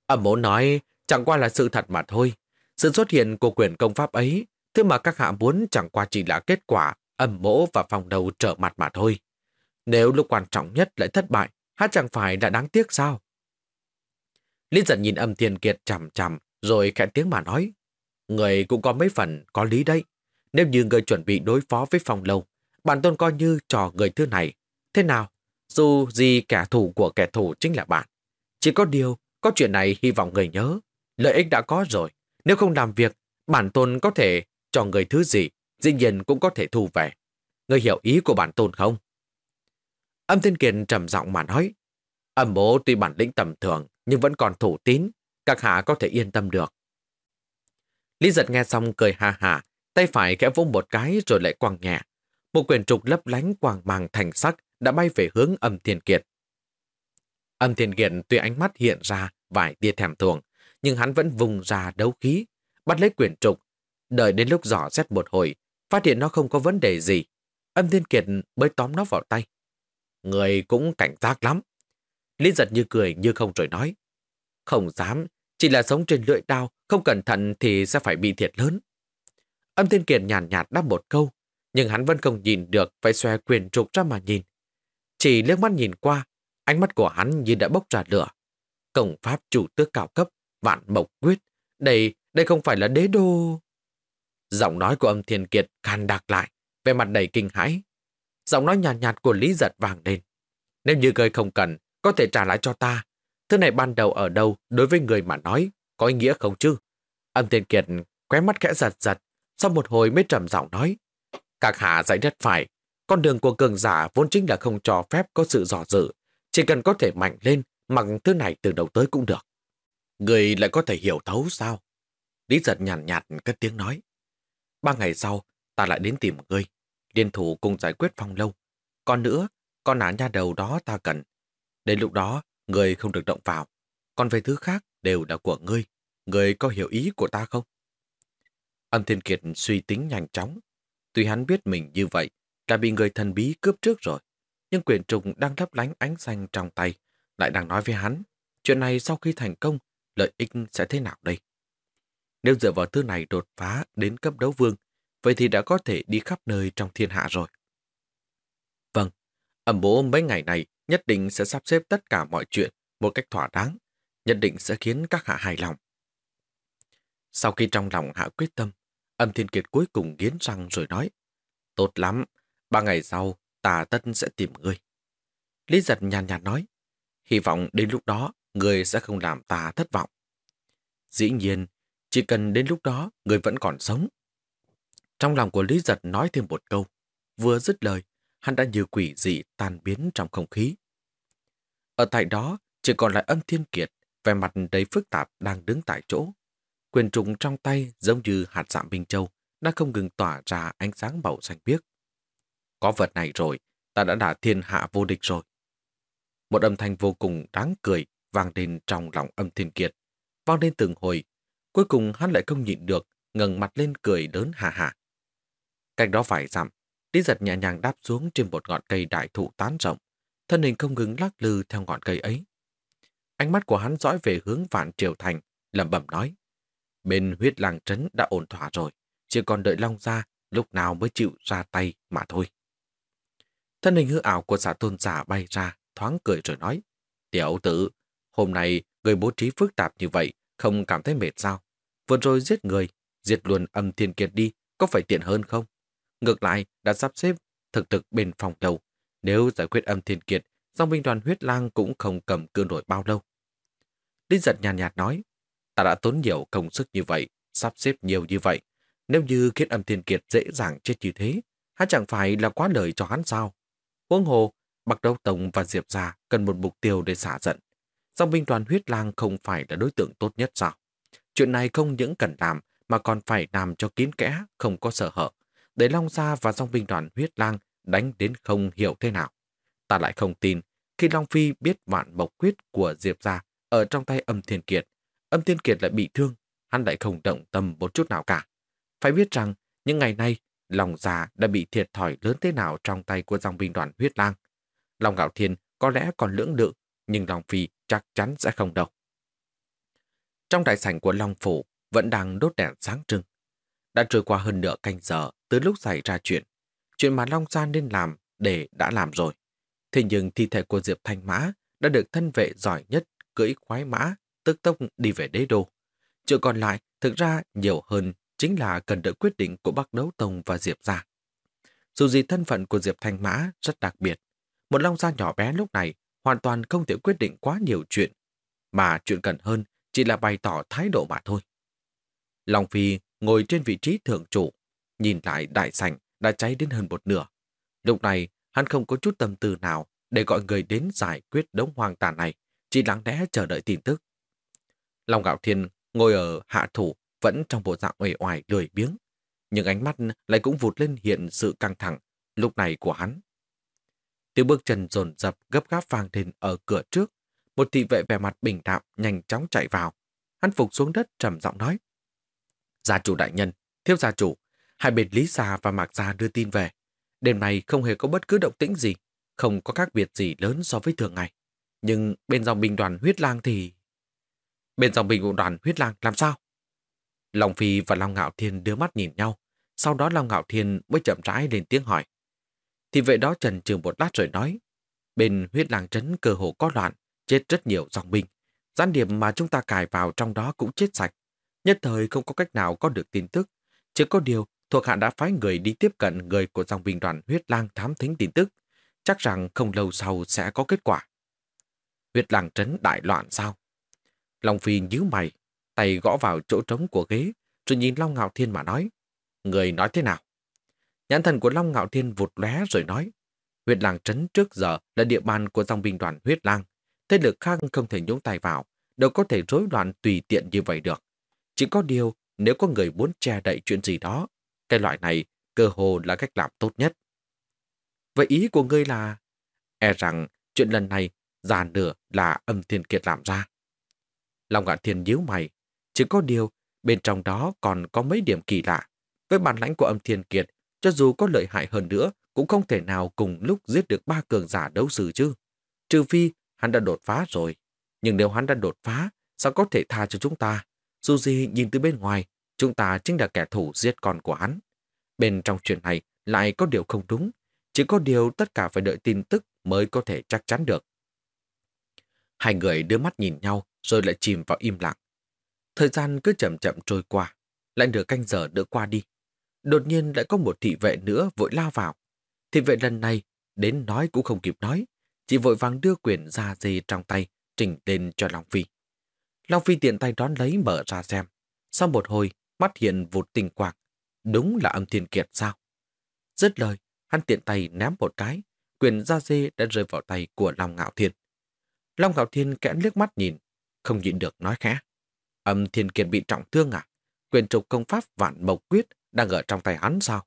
Speaker 1: Âm mẫu nói chẳng qua là sự thật mà thôi. Sự xuất hiện của quyền công pháp ấy, thứ mà các hạ muốn chẳng qua chỉ là kết quả âm mỗ và phòng đầu trở mặt mà thôi. Nếu lúc quan trọng nhất lại thất bại, hát chẳng phải đã đáng tiếc sao? Lý giận nhìn âm thiên kiệt chằm chằm, rồi khẽ tiếng mà nói. Người cũng có mấy phần có lý đấy. Nếu như người chuẩn bị đối phó với phòng lâu, bản tôn coi như trò người thứ này. Thế nào? Dù gì kẻ thù của kẻ thù chính là bạn. Chỉ có điều, có chuyện này hy vọng người nhớ. Lợi ích đã có rồi. Nếu không làm việc, bản tôn có thể cho người thứ gì, dĩ nhiên cũng có thể thu về. Người hiểu ý của bản tôn không? Âm Thiên kiền trầm giọng mà nói. Âm bố tuy bản lĩnh tầm thường, nhưng vẫn còn thủ tín. Các hạ có thể yên tâm được. Lý giật nghe xong cười ha hà, tay phải khẽ vung một cái rồi lại quăng nhẹ. Một quyền trục lấp lánh quàng màng thành sắc đã bay về hướng âm thiên kiệt. Âm thiên kiệt tuy ánh mắt hiện ra vài tia thèm thuồng, nhưng hắn vẫn vùng ra đấu khí, bắt lấy quyển trục. Đợi đến lúc dò xét một hồi, phát hiện nó không có vấn đề gì. Âm thiên kiệt mới tóm nó vào tay. Người cũng cảnh giác lắm. Lý giật như cười như không rồi nói. Không dám, chỉ là sống trên lưỡi đao, không cẩn thận thì sẽ phải bị thiệt lớn. Âm thiên kiệt nhàn nhạt, đáp một câu, nhưng hắn vẫn không nhìn được phải xòe quyền trục ra mà nhìn. Chỉ liếc mắt nhìn qua, Ánh mắt của hắn như đã bốc ra lửa. Công pháp chủ tước cao cấp, vạn mộc quyết. Đây, đây không phải là đế đô. Giọng nói của âm thiên kiệt khan đặc lại, về mặt đầy kinh hãi. Giọng nói nhàn nhạt, nhạt của Lý giật vàng lên. Nếu như người không cần, có thể trả lại cho ta. Thứ này ban đầu ở đâu đối với người mà nói, có ý nghĩa không chứ? Âm Thiên Kiệt quét mắt khẽ giật giật, sau một hồi mới trầm giọng nói. Các hạ dạy rất phải, con đường của cường giả vốn chính là không cho phép có sự dò dự, chỉ cần có thể mạnh lên, mặc thứ này từ đầu tới cũng được. Người lại có thể hiểu thấu sao? Lý giật nhàn nhạt, nhạt cất tiếng nói. Ba ngày sau, ta lại đến tìm ngươi, liên thủ cùng giải quyết phong lâu. Còn nữa, con ả nha đầu đó ta cần. Đến lúc đó, ngươi không được động vào. Còn về thứ khác đều là của ngươi. Ngươi có hiểu ý của ta không? Âm Thiên Kiệt suy tính nhanh chóng. Tuy hắn biết mình như vậy là bị người thần bí cướp trước rồi, nhưng quyền trùng đang lấp lánh ánh xanh trong tay, lại đang nói với hắn. Chuyện này sau khi thành công, lợi ích sẽ thế nào đây? Nếu dựa vào thứ này đột phá đến cấp đấu vương, vậy thì đã có thể đi khắp nơi trong thiên hạ rồi. Vâng, ẩm bố mấy ngày này nhất định sẽ sắp xếp tất cả mọi chuyện một cách thỏa đáng, nhất định sẽ khiến các hạ hài lòng. Sau khi trong lòng hạ quyết tâm, âm thiên kiệt cuối cùng nghiến răng rồi nói, tốt lắm, ba ngày sau ta tất sẽ tìm ngươi. Lý giật nhàn nhạt nói, hy vọng đến lúc đó người sẽ không làm ta thất vọng. Dĩ nhiên, chỉ cần đến lúc đó người vẫn còn sống. Trong lòng của Lý Giật nói thêm một câu. Vừa dứt lời, hắn đã như quỷ dị tan biến trong không khí. Ở tại đó, chỉ còn lại âm thiên kiệt, vẻ mặt đầy phức tạp đang đứng tại chỗ. Quyền trùng trong tay giống như hạt dạng Minh Châu, đã không ngừng tỏa ra ánh sáng màu xanh biếc. Có vật này rồi, ta đã đả thiên hạ vô địch rồi. Một âm thanh vô cùng đáng cười vang lên trong lòng âm thiên kiệt, vang lên từng hồi. Cuối cùng hắn lại không nhịn được, ngẩng mặt lên cười lớn hà hà. Cách đó phải dặm, Lý giật nhẹ nhàng đáp xuống trên một ngọn cây đại thụ tán rộng, thân hình không ngừng lắc lư theo ngọn cây ấy. Ánh mắt của hắn dõi về hướng vạn triều thành, lẩm bẩm nói. Bên huyết làng trấn đã ổn thỏa rồi, chỉ còn đợi Long ra lúc nào mới chịu ra tay mà thôi. Thân hình hư ảo của giả tôn giả bay ra, thoáng cười rồi nói. Tiểu tử, hôm nay người bố trí phức tạp như vậy, không cảm thấy mệt sao? Vừa rồi giết người, diệt luôn âm thiên kiệt đi, có phải tiện hơn không? Ngược lại, đã sắp xếp thực thực bên phòng đầu. Nếu giải quyết âm thiên kiệt, dòng binh đoàn huyết lang cũng không cầm cưa nổi bao lâu. Linh giật nhàn nhạt, nhạt nói, ta đã tốn nhiều công sức như vậy, sắp xếp nhiều như vậy. Nếu như khiến âm thiên kiệt dễ dàng chết như thế, hắn chẳng phải là quá lời cho hắn sao? Huống hồ, Bạc Đâu Tông và Diệp Gia cần một mục tiêu để xả giận. Dòng binh đoàn huyết lang không phải là đối tượng tốt nhất sao? Chuyện này không những cần làm mà còn phải làm cho kín kẽ, không có sợ hở. Để Long Gia và dòng binh đoàn huyết lang đánh đến không hiểu thế nào. Ta lại không tin khi Long Phi biết vạn mộc quyết của Diệp Gia ở trong tay âm thiên kiệt. Âm thiên kiệt lại bị thương, hắn lại không động tâm một chút nào cả. Phải biết rằng, những ngày nay, Long Gia đã bị thiệt thòi lớn thế nào trong tay của dòng binh đoàn huyết lang. Long Gạo Thiên có lẽ còn lưỡng lự, nhưng Long Phi chắc chắn sẽ không đâu. Trong đại sảnh của Long Phủ vẫn đang đốt đèn sáng trưng. Đã trôi qua hơn nửa canh giờ từ lúc xảy ra chuyện. Chuyện mà Long Gia nên làm để đã làm rồi. Thế nhưng thi thể của Diệp Thanh Mã đã được thân vệ giỏi nhất cưỡi khoái mã, tức tốc đi về đế đô. Chuyện còn lại thực ra nhiều hơn chính là cần đợi quyết định của Bắc Đấu Tông và Diệp Gia. Dù gì thân phận của Diệp Thanh Mã rất đặc biệt, một long gia nhỏ bé lúc này hoàn toàn không thể quyết định quá nhiều chuyện, mà chuyện cần hơn chỉ là bày tỏ thái độ mà thôi. Long Phi ngồi trên vị trí thượng trụ, nhìn lại đại sảnh đã cháy đến hơn một nửa. Lúc này, hắn không có chút tâm tư nào để gọi người đến giải quyết đống hoang tàn này, chỉ lắng lẽ chờ đợi tin tức. Long Gạo Thiên ngồi ở hạ thủ vẫn trong bộ dạng uể oải lười biếng, nhưng ánh mắt lại cũng vụt lên hiện sự căng thẳng lúc này của hắn. Tiếng bước chân dồn dập gấp gáp vang lên ở cửa trước. Một thị vệ vẻ mặt bình đạm nhanh chóng chạy vào. Hắn phục xuống đất trầm giọng nói. Gia chủ đại nhân, thiếu gia chủ, hai bên Lý Gia và Mạc Gia đưa tin về. Đêm nay không hề có bất cứ động tĩnh gì, không có khác biệt gì lớn so với thường ngày. Nhưng bên dòng binh đoàn huyết lang thì... Bên dòng binh đoàn huyết lang làm sao? Long Phi và Long Ngạo Thiên đưa mắt nhìn nhau. Sau đó Long Ngạo Thiên mới chậm rãi lên tiếng hỏi. Thì vậy đó trần trường một lát rồi nói. Bên huyết làng trấn cơ hồ có loạn, chết rất nhiều dòng binh. Gián điểm mà chúng ta cài vào trong đó cũng chết sạch. Nhất thời không có cách nào có được tin tức. Chỉ có điều, thuộc hạ đã phái người đi tiếp cận người của dòng binh đoàn huyết lang thám thính tin tức. Chắc rằng không lâu sau sẽ có kết quả. huyết lang trấn đại loạn sao? Long Phi nhíu mày, tay gõ vào chỗ trống của ghế, rồi nhìn Long Ngạo Thiên mà nói. Người nói thế nào? Nhãn thần của Long Ngạo Thiên vụt lóe rồi nói. Huyết lang trấn trước giờ là địa bàn của dòng binh đoàn huyết lang. Thế lực khác không thể nhúng tay vào, đâu có thể rối loạn tùy tiện như vậy được. Chỉ có điều, nếu có người muốn che đậy chuyện gì đó, cái loại này cơ hồ là cách làm tốt nhất. Vậy ý của ngươi là... E rằng chuyện lần này già nửa là âm thiên kiệt làm ra. Long ngạn thiên nhíu mày. Chỉ có điều, bên trong đó còn có mấy điểm kỳ lạ. Với bản lãnh của âm thiên kiệt, cho dù có lợi hại hơn nữa, cũng không thể nào cùng lúc giết được ba cường giả đấu sư chứ. Trừ phi hắn đã đột phá rồi. Nhưng nếu hắn đã đột phá, sao có thể tha cho chúng ta? Dù gì nhìn từ bên ngoài, chúng ta chính là kẻ thủ giết con của hắn. Bên trong chuyện này lại có điều không đúng. Chỉ có điều tất cả phải đợi tin tức mới có thể chắc chắn được. Hai người đưa mắt nhìn nhau rồi lại chìm vào im lặng. Thời gian cứ chậm chậm trôi qua, lại nửa canh giờ nữa qua đi. Đột nhiên lại có một thị vệ nữa vội lao vào. Thị vệ lần này đến nói cũng không kịp nói, chỉ vội vàng đưa quyển ra dê trong tay trình lên cho Long Phi. Long Phi tiện tay đón lấy mở ra xem. Sau một hồi, mắt hiện vụt tình quang. Đúng là âm thiên kiệt sao? Dứt lời, hắn tiện tay ném một cái, quyền da dê đã rơi vào tay của Long Ngạo Thiên. Long Ngạo Thiên kẽ liếc mắt nhìn, không nhịn được nói khẽ. Âm thiên kiệt bị trọng thương à? Quyền trục công pháp vạn mộc quyết đang ở trong tay hắn sao?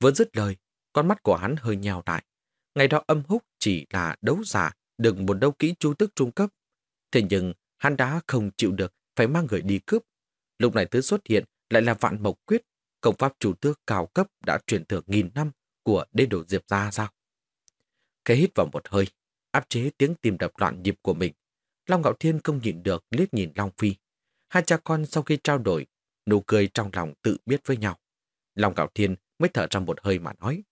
Speaker 1: Vừa dứt lời, con mắt của hắn hơi nhào lại. Ngày đó âm húc chỉ là đấu giả, đừng một đấu kỹ chu tức trung cấp. Thế nhưng, hắn đã không chịu được, phải mang người đi cướp. Lúc này thứ xuất hiện lại là vạn mộc quyết, công pháp chủ tước cao cấp đã truyền thừa nghìn năm của đế đồ diệp ra sao? Cái hít vào một hơi, áp chế tiếng tim đập loạn nhịp của mình. Long Ngạo Thiên không nhịn được liếc nhìn Long Phi. Hai cha con sau khi trao đổi, nụ cười trong lòng tự biết với nhau. Long Cạo Thiên mới thở ra một hơi mà nói.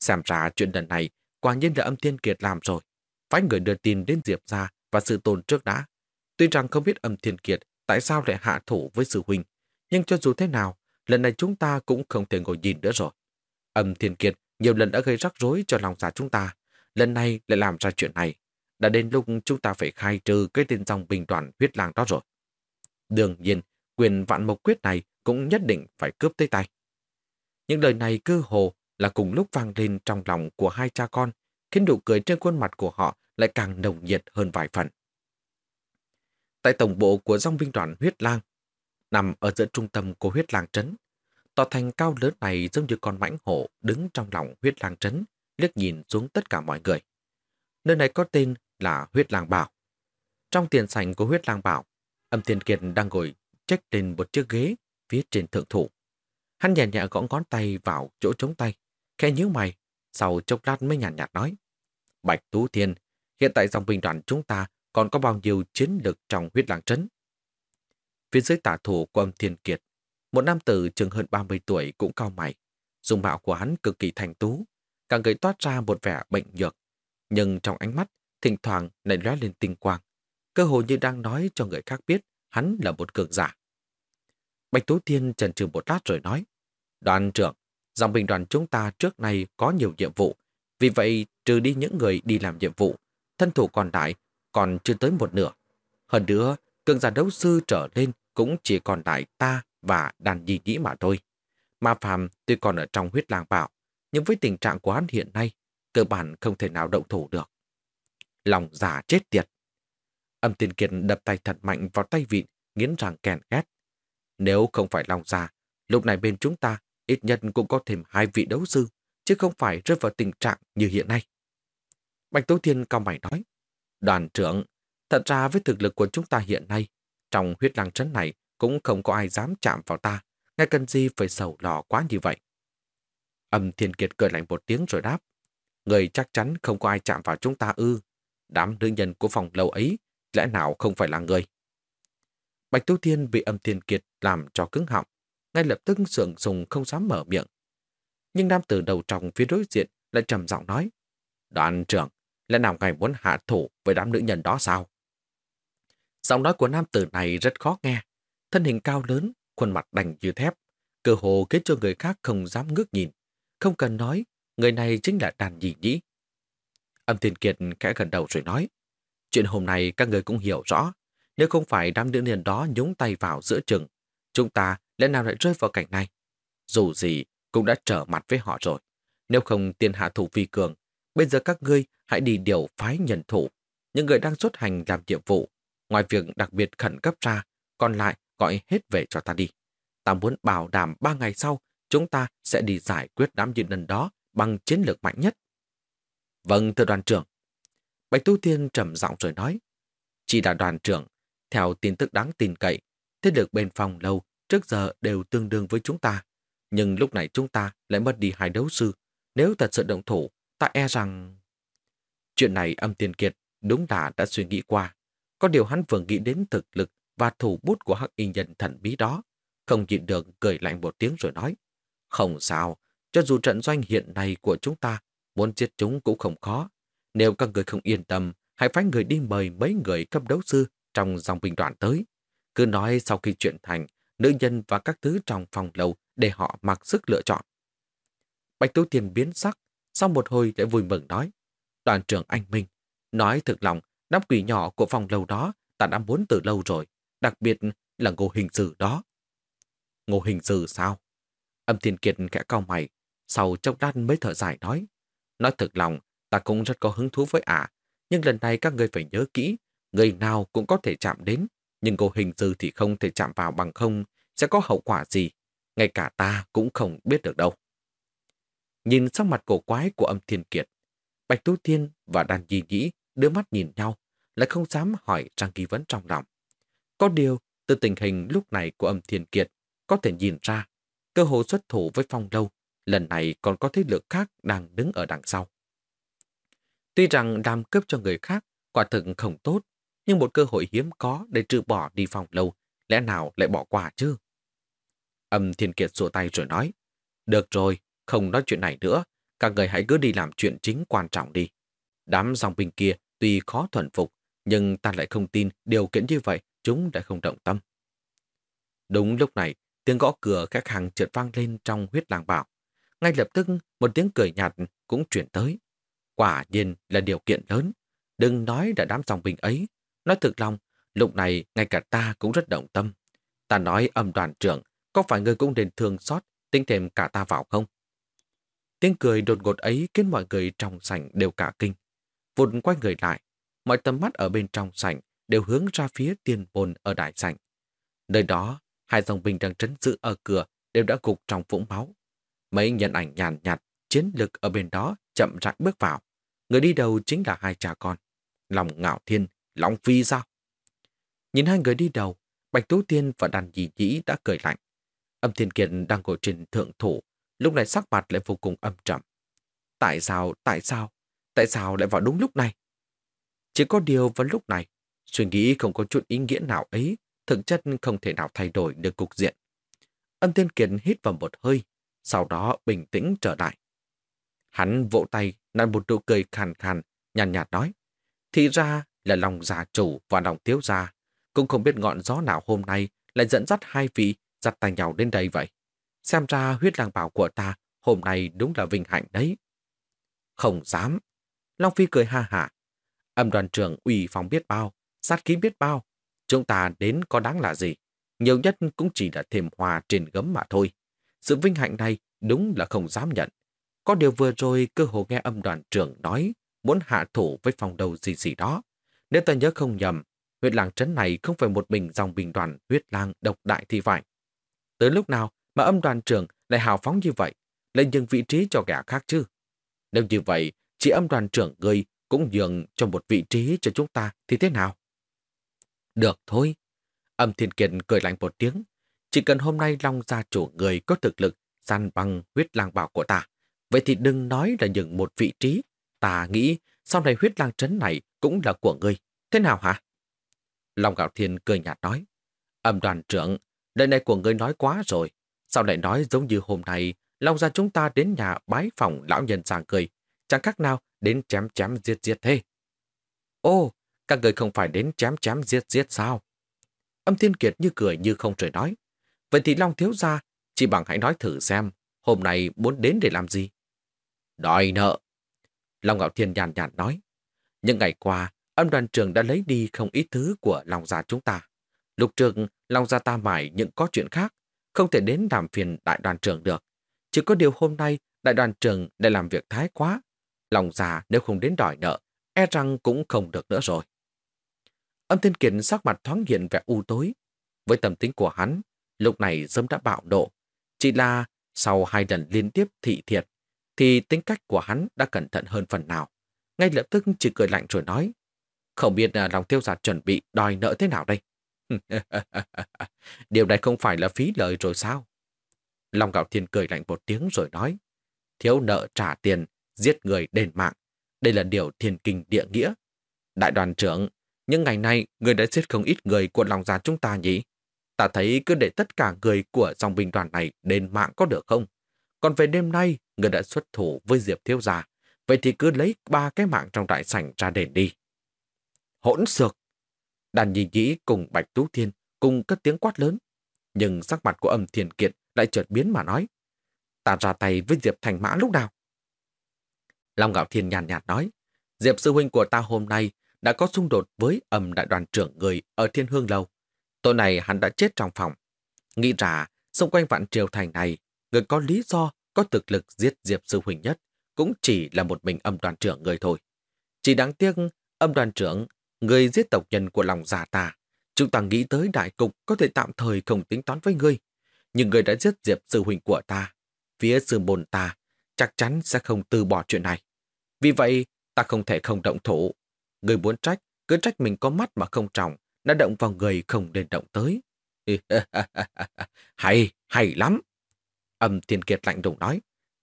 Speaker 1: Xem ra chuyện lần này quả nhiên là âm thiên kiệt làm rồi. Phái người đưa tin đến Diệp ra và sự tồn trước đã. Tuy rằng không biết âm thiên kiệt tại sao lại hạ thủ với sư huynh, nhưng cho dù thế nào, lần này chúng ta cũng không thể ngồi nhìn nữa rồi. Âm thiên kiệt nhiều lần đã gây rắc rối cho lòng giả chúng ta, lần này lại làm ra chuyện này. Đã đến lúc chúng ta phải khai trừ cái tên dòng bình đoàn huyết lang đó rồi. Đương nhiên, quyền vạn mộc quyết này cũng nhất định phải cướp tới tay. Những lời này cơ hồ là cùng lúc vang lên trong lòng của hai cha con, khiến nụ cười trên khuôn mặt của họ lại càng nồng nhiệt hơn vài phần. Tại tổng bộ của dòng binh đoàn huyết lang, nằm ở giữa trung tâm của huyết lang trấn, tòa thành cao lớn này giống như con mãnh hổ đứng trong lòng huyết lang trấn, liếc nhìn xuống tất cả mọi người. Nơi này có tên là huyết lang bảo. Trong tiền sảnh của huyết lang bảo, âm thiên kiệt đang ngồi trách lên một chiếc ghế phía trên thượng thủ. Hắn nhẹ nhẹ gõ ngón tay vào chỗ chống tay, khẽ nhíu mày, sau chốc lát mới nhàn nhạt, nhạt nói. Bạch Tú Thiên, hiện tại dòng binh đoàn chúng ta còn có bao nhiêu chiến lực trong huyết lang trấn? Phía dưới tả thủ của âm thiên kiệt, một nam tử chừng hơn 30 tuổi cũng cao mày. Dùng mạo của hắn cực kỳ thành tú, càng gây toát ra một vẻ bệnh nhược. Nhưng trong ánh mắt, thỉnh thoảng lại lóe lên tinh quang. Cơ hồ như đang nói cho người khác biết hắn là một cường giả. Bạch Tú Thiên trần trừ một lát rồi nói, Đoàn trưởng, dòng binh đoàn chúng ta trước nay có nhiều nhiệm vụ, vì vậy trừ đi những người đi làm nhiệm vụ, thân thủ còn lại còn chưa tới một nửa. Hơn nữa, cường giả đấu sư trở lên cũng chỉ còn lại ta và đàn nhi nhĩ mà thôi. Ma Phạm tuy còn ở trong huyết lang bảo, nhưng với tình trạng của hắn hiện nay, cơ bản không thể nào động thủ được. Lòng giả chết tiệt. Âm tiên kiệt đập tay thật mạnh vào tay vịn, nghiến răng kèn ghét. Nếu không phải lòng già, lúc này bên chúng ta ít nhất cũng có thêm hai vị đấu sư, chứ không phải rơi vào tình trạng như hiện nay. Bạch Tố Thiên cao mày nói, đoàn trưởng, thật ra với thực lực của chúng ta hiện nay, trong huyết lang trấn này cũng không có ai dám chạm vào ta, ngay cần gì phải sầu lò quá như vậy. Âm Thiên Kiệt cười lạnh một tiếng rồi đáp, người chắc chắn không có ai chạm vào chúng ta ư. Đám nữ nhân của phòng lâu ấy lẽ nào không phải là người? Bạch Tu Thiên bị âm Thiên Kiệt làm cho cứng họng, ngay lập tức sượng sùng không dám mở miệng. Nhưng nam tử đầu trong phía đối diện lại trầm giọng nói, đoàn trưởng, lẽ nào ngài muốn hạ thủ với đám nữ nhân đó sao? Giọng nói của nam tử này rất khó nghe, thân hình cao lớn, khuôn mặt đành như thép, cơ hồ khiến cho người khác không dám ngước nhìn. Không cần nói, người này chính là đàn nhị nhĩ. Âm Thiên Kiệt khẽ gần đầu rồi nói, Chuyện hôm nay các người cũng hiểu rõ. Nếu không phải đám nữ niên đó nhúng tay vào giữa chừng, chúng ta lẽ nào lại rơi vào cảnh này? Dù gì, cũng đã trở mặt với họ rồi. Nếu không tiền hạ thủ vi cường, bây giờ các ngươi hãy đi điều phái nhân thủ. Những người đang xuất hành làm nhiệm vụ, ngoài việc đặc biệt khẩn cấp ra, còn lại gọi hết về cho ta đi. Ta muốn bảo đảm ba ngày sau, chúng ta sẽ đi giải quyết đám dị nhân đó bằng chiến lược mạnh nhất. Vâng, thưa đoàn trưởng. Bạch Tu Tiên trầm giọng rồi nói. Chỉ là đoàn trưởng, theo tin tức đáng tin cậy, thế lực bên phòng lâu trước giờ đều tương đương với chúng ta. Nhưng lúc này chúng ta lại mất đi hai đấu sư. Nếu thật sự động thủ, ta e rằng... Chuyện này âm Tiền kiệt đúng là đã suy nghĩ qua. Có điều hắn vừa nghĩ đến thực lực và thủ bút của hắc y nhân thần bí đó. Không nhịn được cười lạnh một tiếng rồi nói. Không sao, cho dù trận doanh hiện nay của chúng ta muốn giết chúng cũng không khó. Nếu các người không yên tâm, hãy phái người đi mời mấy người cấp đấu sư trong dòng binh đoàn tới. Cứ nói sau khi chuyện thành, nữ nhân và các thứ trong phòng lầu để họ mặc sức lựa chọn. Bạch Tú Tiên biến sắc, sau một hồi để vui mừng nói. Đoàn trưởng anh Minh, nói thực lòng, đám quỷ nhỏ của phòng lầu đó ta đã muốn từ lâu rồi, đặc biệt là ngô hình sử đó. Ngô hình sử sao? Âm Thiên Kiệt kẽ cau mày, sau chốc lát mới thở dài nói. Nói thực lòng, ta cũng rất có hứng thú với ả, nhưng lần này các người phải nhớ kỹ, người nào cũng có thể chạm đến, nhưng cô hình dư thì không thể chạm vào bằng không, sẽ có hậu quả gì, ngay cả ta cũng không biết được đâu. Nhìn sắc mặt cổ quái của âm thiên kiệt, Bạch Tú Tiên và Đàn Di Nhĩ đưa mắt nhìn nhau, lại không dám hỏi trang nghi vấn trong lòng. Có điều, từ tình hình lúc này của âm thiên kiệt, có thể nhìn ra, cơ hội xuất thủ với phong lâu, lần này còn có thế lực khác đang đứng ở đằng sau. Tuy rằng đam cướp cho người khác quả thực không tốt, nhưng một cơ hội hiếm có để trừ bỏ đi phòng lâu, lẽ nào lại bỏ qua chứ? Âm Thiên Kiệt sổ tay rồi nói, được rồi, không nói chuyện này nữa, các người hãy cứ đi làm chuyện chính quan trọng đi. Đám dòng binh kia tuy khó thuần phục, nhưng ta lại không tin điều kiện như vậy chúng đã không động tâm. Đúng lúc này, tiếng gõ cửa các hàng chợt vang lên trong huyết làng bảo. Ngay lập tức, một tiếng cười nhạt cũng chuyển tới. Quả nhiên là điều kiện lớn. Đừng nói là đám dòng binh ấy. Nói thực lòng, lúc này ngay cả ta cũng rất động tâm. Ta nói âm đoàn trưởng, có phải người cũng nên thương xót, tính thêm cả ta vào không? Tiếng cười đột ngột ấy khiến mọi người trong sảnh đều cả kinh. Vụt quay người lại, mọi tầm mắt ở bên trong sảnh đều hướng ra phía tiên bồn ở đại sảnh. Nơi đó, hai dòng binh đang trấn giữ ở cửa đều đã gục trong vũng máu. Mấy nhân ảnh nhàn nhạt, chiến lực ở bên đó chậm rãi bước vào. Người đi đầu chính là hai cha con. Lòng ngạo thiên, Long Phi sao? Nhìn hai người đi đầu, Bạch Tú Tiên và đàn dì dĩ đã cười lạnh. Âm Thiên Kiệt đang ngồi trên thượng thủ, lúc này sắc mặt lại vô cùng âm trầm. Tại sao, tại sao, tại sao lại vào đúng lúc này? Chỉ có điều vào lúc này, suy nghĩ không có chút ý nghĩa nào ấy, thực chất không thể nào thay đổi được cục diện. Âm Thiên Kiệt hít vào một hơi, sau đó bình tĩnh trở lại. Hắn vỗ tay, nặn một nụ cười khàn khàn, nhàn nhạt, nhạt nói. Thì ra là lòng già chủ và lòng thiếu gia. Cũng không biết ngọn gió nào hôm nay lại dẫn dắt hai vị giặt tay nhau đến đây vậy. Xem ra huyết lang bảo của ta hôm nay đúng là vinh hạnh đấy. Không dám. Long Phi cười ha hả. Âm đoàn trưởng ủy phòng biết bao, sát khí biết bao. Chúng ta đến có đáng là gì? Nhiều nhất cũng chỉ là thêm hòa trên gấm mà thôi. Sự vinh hạnh này đúng là không dám nhận. Có điều vừa rồi cơ hồ nghe âm đoàn trưởng nói muốn hạ thủ với phòng đầu gì gì đó. Nếu ta nhớ không nhầm, huyết làng trấn này không phải một mình dòng bình đoàn huyết lang độc đại thì phải. Tới lúc nào mà âm đoàn trưởng lại hào phóng như vậy, lại nhường vị trí cho gã khác chứ? Nếu như vậy, chỉ âm đoàn trưởng ngươi cũng nhường cho một vị trí cho chúng ta thì thế nào? Được thôi. Âm thiên kiệt cười lạnh một tiếng. Chỉ cần hôm nay Long gia chủ người có thực lực săn bằng huyết lang bảo của ta, vậy thì đừng nói là những một vị trí. Ta nghĩ sau này huyết lang trấn này cũng là của ngươi. Thế nào hả? Long Gạo Thiên cười nhạt nói. Âm đoàn trưởng, lời này của ngươi nói quá rồi. Sao lại nói giống như hôm nay, Long gia chúng ta đến nhà bái phòng lão nhân sang cười. Chẳng khác nào đến chém chém giết giết thế. Ô, các người không phải đến chém chém giết giết sao? Âm Thiên Kiệt như cười như không trời nói. Vậy thì Long thiếu gia, chỉ bằng hãy nói thử xem, hôm nay muốn đến để làm gì? Đòi nợ. Long Ngạo Thiên nhàn nhạt nói. Những ngày qua, âm đoàn trưởng đã lấy đi không ít thứ của lòng già chúng ta. Lục trường, lòng già ta mải những có chuyện khác, không thể đến làm phiền đại đoàn trưởng được. Chỉ có điều hôm nay đại đoàn trưởng đã làm việc thái quá. Lòng già nếu không đến đòi nợ, e rằng cũng không được nữa rồi. Âm Thiên Kiệt sắc mặt thoáng hiện vẻ u tối. Với tâm tính của hắn, lúc này sớm đã bạo nộ. Chỉ là sau hai lần liên tiếp thị thiệt, thì tính cách của hắn đã cẩn thận hơn phần nào. Ngay lập tức chỉ cười lạnh rồi nói, không biết là lòng tiêu giạt chuẩn bị đòi nợ thế nào đây? Điều này không phải là phí lời rồi sao? Long Gạo Thiên cười lạnh một tiếng rồi nói, thiếu nợ trả tiền, giết người đền mạng. Đây là điều thiên kinh địa nghĩa. Đại đoàn trưởng, những ngày nay người đã giết không ít người của lòng gia chúng ta nhỉ? Ta thấy cứ để tất cả người của dòng binh đoàn này đền mạng có được không? Còn về đêm nay, người đã xuất thủ với Diệp Thiếu Gia. Vậy thì cứ lấy ba cái mạng trong đại sảnh ra đền đi. Hỗn xược! Đàn nhị nhĩ cùng Bạch Tú Thiên cùng cất tiếng quát lớn. Nhưng sắc mặt của âm thiền kiệt lại chợt biến mà nói. Ta ra tay với Diệp Thành Mã lúc nào? Long ngạo Thiên nhàn nhạt, nói. Diệp sư huynh của ta hôm nay đã có xung đột với âm đại đoàn trưởng người ở Thiên Hương Lâu. Tối này hắn đã chết trong phòng. Nghĩ ra, xung quanh vạn triều thành này, người có lý do, có thực lực giết Diệp sư Huỳnh nhất, cũng chỉ là một mình âm đoàn trưởng người thôi. Chỉ đáng tiếc, âm đoàn trưởng, người giết tộc nhân của lòng già ta. Chúng ta nghĩ tới đại cục có thể tạm thời không tính toán với ngươi. Nhưng người đã giết Diệp sư Huỳnh của ta. Phía sư bồn ta chắc chắn sẽ không từ bỏ chuyện này. Vì vậy, ta không thể không động thủ. Người muốn trách, cứ trách mình có mắt mà không trọng, đã động vào người không nên động tới. hay, hay lắm. Âm Thiên Kiệt lạnh lùng nói,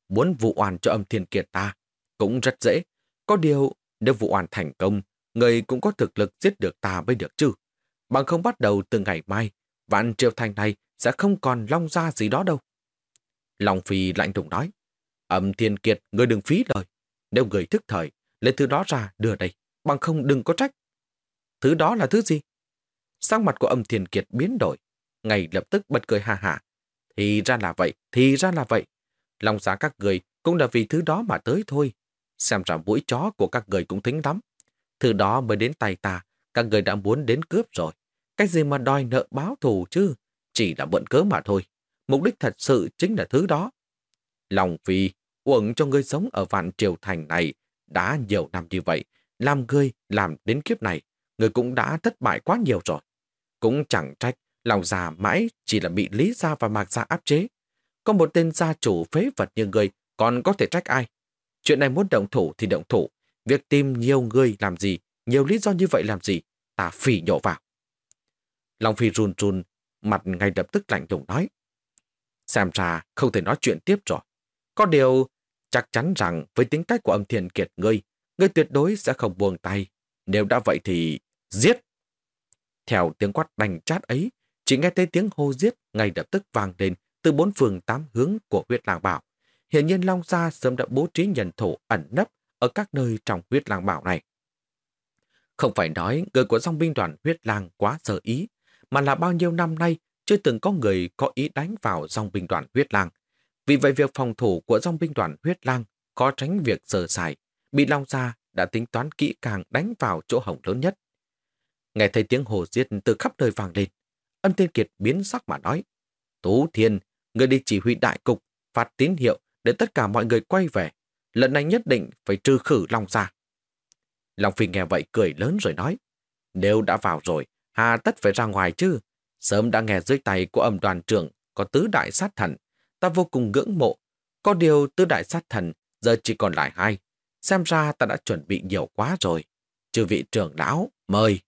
Speaker 1: muốn vụ oan cho âm Thiên Kiệt ta cũng rất dễ. Có điều, nếu vụ oan thành công, người cũng có thực lực giết được ta mới được chứ. Bằng không bắt đầu từ ngày mai, vạn triều thành này sẽ không còn long ra gì đó đâu. Long Phi lạnh lùng nói, âm Thiên Kiệt, người đừng phí lời. Nếu người thức thời, lấy thứ đó ra đưa đây, bằng không đừng có trách. Thứ đó là thứ gì? Sang mặt của âm Thiên kiệt biến đổi, ngay lập tức bật cười hà hà. Thì ra là vậy, thì ra là vậy. Lòng giá các người cũng là vì thứ đó mà tới thôi. Xem ra mũi chó của các người cũng thính lắm. Thứ đó mới đến tay ta, các người đã muốn đến cướp rồi. Cái gì mà đòi nợ báo thù chứ? Chỉ là mượn cớ mà thôi. Mục đích thật sự chính là thứ đó. Lòng phi, uổng cho ngươi sống ở vạn triều thành này đã nhiều năm như vậy. Làm ngươi, làm đến kiếp này, ngươi cũng đã thất bại quá nhiều rồi. Cũng chẳng trách, lòng già mãi chỉ là bị Lý Gia và Mạc Gia áp chế. Có một tên gia chủ phế vật như người còn có thể trách ai? Chuyện này muốn động thủ thì động thủ. Việc tìm nhiều người làm gì, nhiều lý do như vậy làm gì, ta phỉ nhổ vào. Long Phi run run, mặt ngay lập tức lạnh lùng nói. Xem ra không thể nói chuyện tiếp rồi. Có điều, chắc chắn rằng với tính cách của âm thiền kiệt ngươi, ngươi tuyệt đối sẽ không buông tay. Nếu đã vậy thì giết! Theo tiếng quát đành chát ấy, chỉ nghe thấy tiếng hô giết ngay lập tức vang lên từ bốn phường tám hướng của huyết làng bảo. Hiện nhiên Long Gia sớm đã bố trí nhân thủ ẩn nấp ở các nơi trong huyết làng bảo này. Không phải nói người của dòng binh đoàn huyết lang quá sợ ý, mà là bao nhiêu năm nay chưa từng có người có ý đánh vào dòng binh đoàn huyết lang. Vì vậy việc phòng thủ của dòng binh đoàn huyết lang có tránh việc sơ sải, bị Long Gia đã tính toán kỹ càng đánh vào chỗ hỏng lớn nhất. Nghe thấy tiếng hồ giết từ khắp nơi vàng lên. Ân Thiên Kiệt biến sắc mà nói. Tú Thiên, người đi chỉ huy đại cục, phát tín hiệu để tất cả mọi người quay về. Lần này nhất định phải trừ khử Long ra. Long Phi nghe vậy cười lớn rồi nói. Nếu đã vào rồi, hà tất phải ra ngoài chứ. Sớm đã nghe dưới tay của âm đoàn trưởng có tứ đại sát thần. Ta vô cùng ngưỡng mộ. Có điều tứ đại sát thần giờ chỉ còn lại hai. Xem ra ta đã chuẩn bị nhiều quá rồi. Chư vị trưởng lão, mời.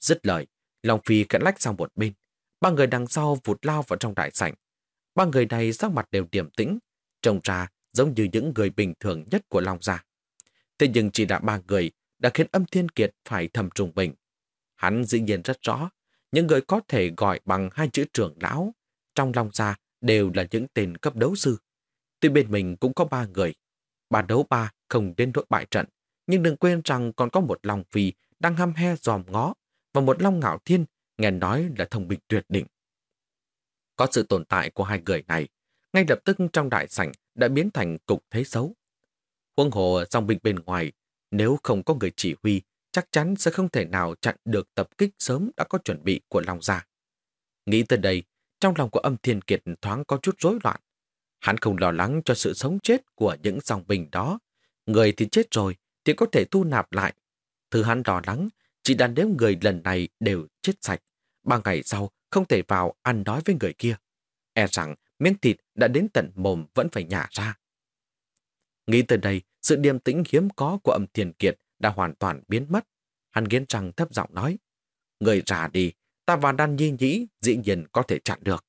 Speaker 1: Dứt lời, Long Phi cận lách sang một bên. Ba người đằng sau vụt lao vào trong đại sảnh. Ba người này sắc mặt đều điềm tĩnh, trông ra giống như những người bình thường nhất của Long Gia. Thế nhưng chỉ đã ba người đã khiến âm thiên kiệt phải thầm trùng bình. Hắn dĩ nhiên rất rõ, những người có thể gọi bằng hai chữ trưởng lão trong Long Gia đều là những tên cấp đấu sư. Tuy bên mình cũng có ba người. Ba đấu ba không đến nỗi bại trận, nhưng đừng quên rằng còn có một Long Phi đang hăm he dòm ngó và một Long Ngạo Thiên nghe nói là thông minh tuyệt đỉnh. Có sự tồn tại của hai người này, ngay lập tức trong đại sảnh đã biến thành cục thế xấu. Quân hồ dòng binh bên ngoài, nếu không có người chỉ huy, chắc chắn sẽ không thể nào chặn được tập kích sớm đã có chuẩn bị của Long Gia. Nghĩ tới đây, trong lòng của âm thiên kiệt thoáng có chút rối loạn. Hắn không lo lắng cho sự sống chết của những dòng bình đó. Người thì chết rồi, thì có thể thu nạp lại. Thứ hắn lo lắng, chỉ đàn nếu người lần này đều chết sạch, ba ngày sau không thể vào ăn đói với người kia. E rằng miếng thịt đã đến tận mồm vẫn phải nhả ra. Nghĩ từ đây, sự điềm tĩnh hiếm có của âm thiền kiệt đã hoàn toàn biến mất. Hắn nghiến răng thấp giọng nói, Người già đi, ta và đan nhi nhĩ dĩ nhiên có thể chặn được.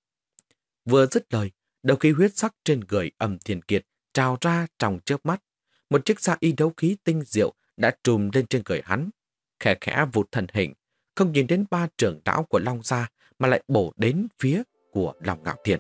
Speaker 1: Vừa dứt lời, đầu khí huyết sắc trên người âm thiền kiệt trào ra trong chớp mắt. Một chiếc xa y đấu khí tinh diệu đã trùm lên trên người hắn. Khẽ khẽ vụt thần hình, không nhìn đến ba trưởng lão của Long Gia mà lại bổ đến phía của Long Ngạo Thiện.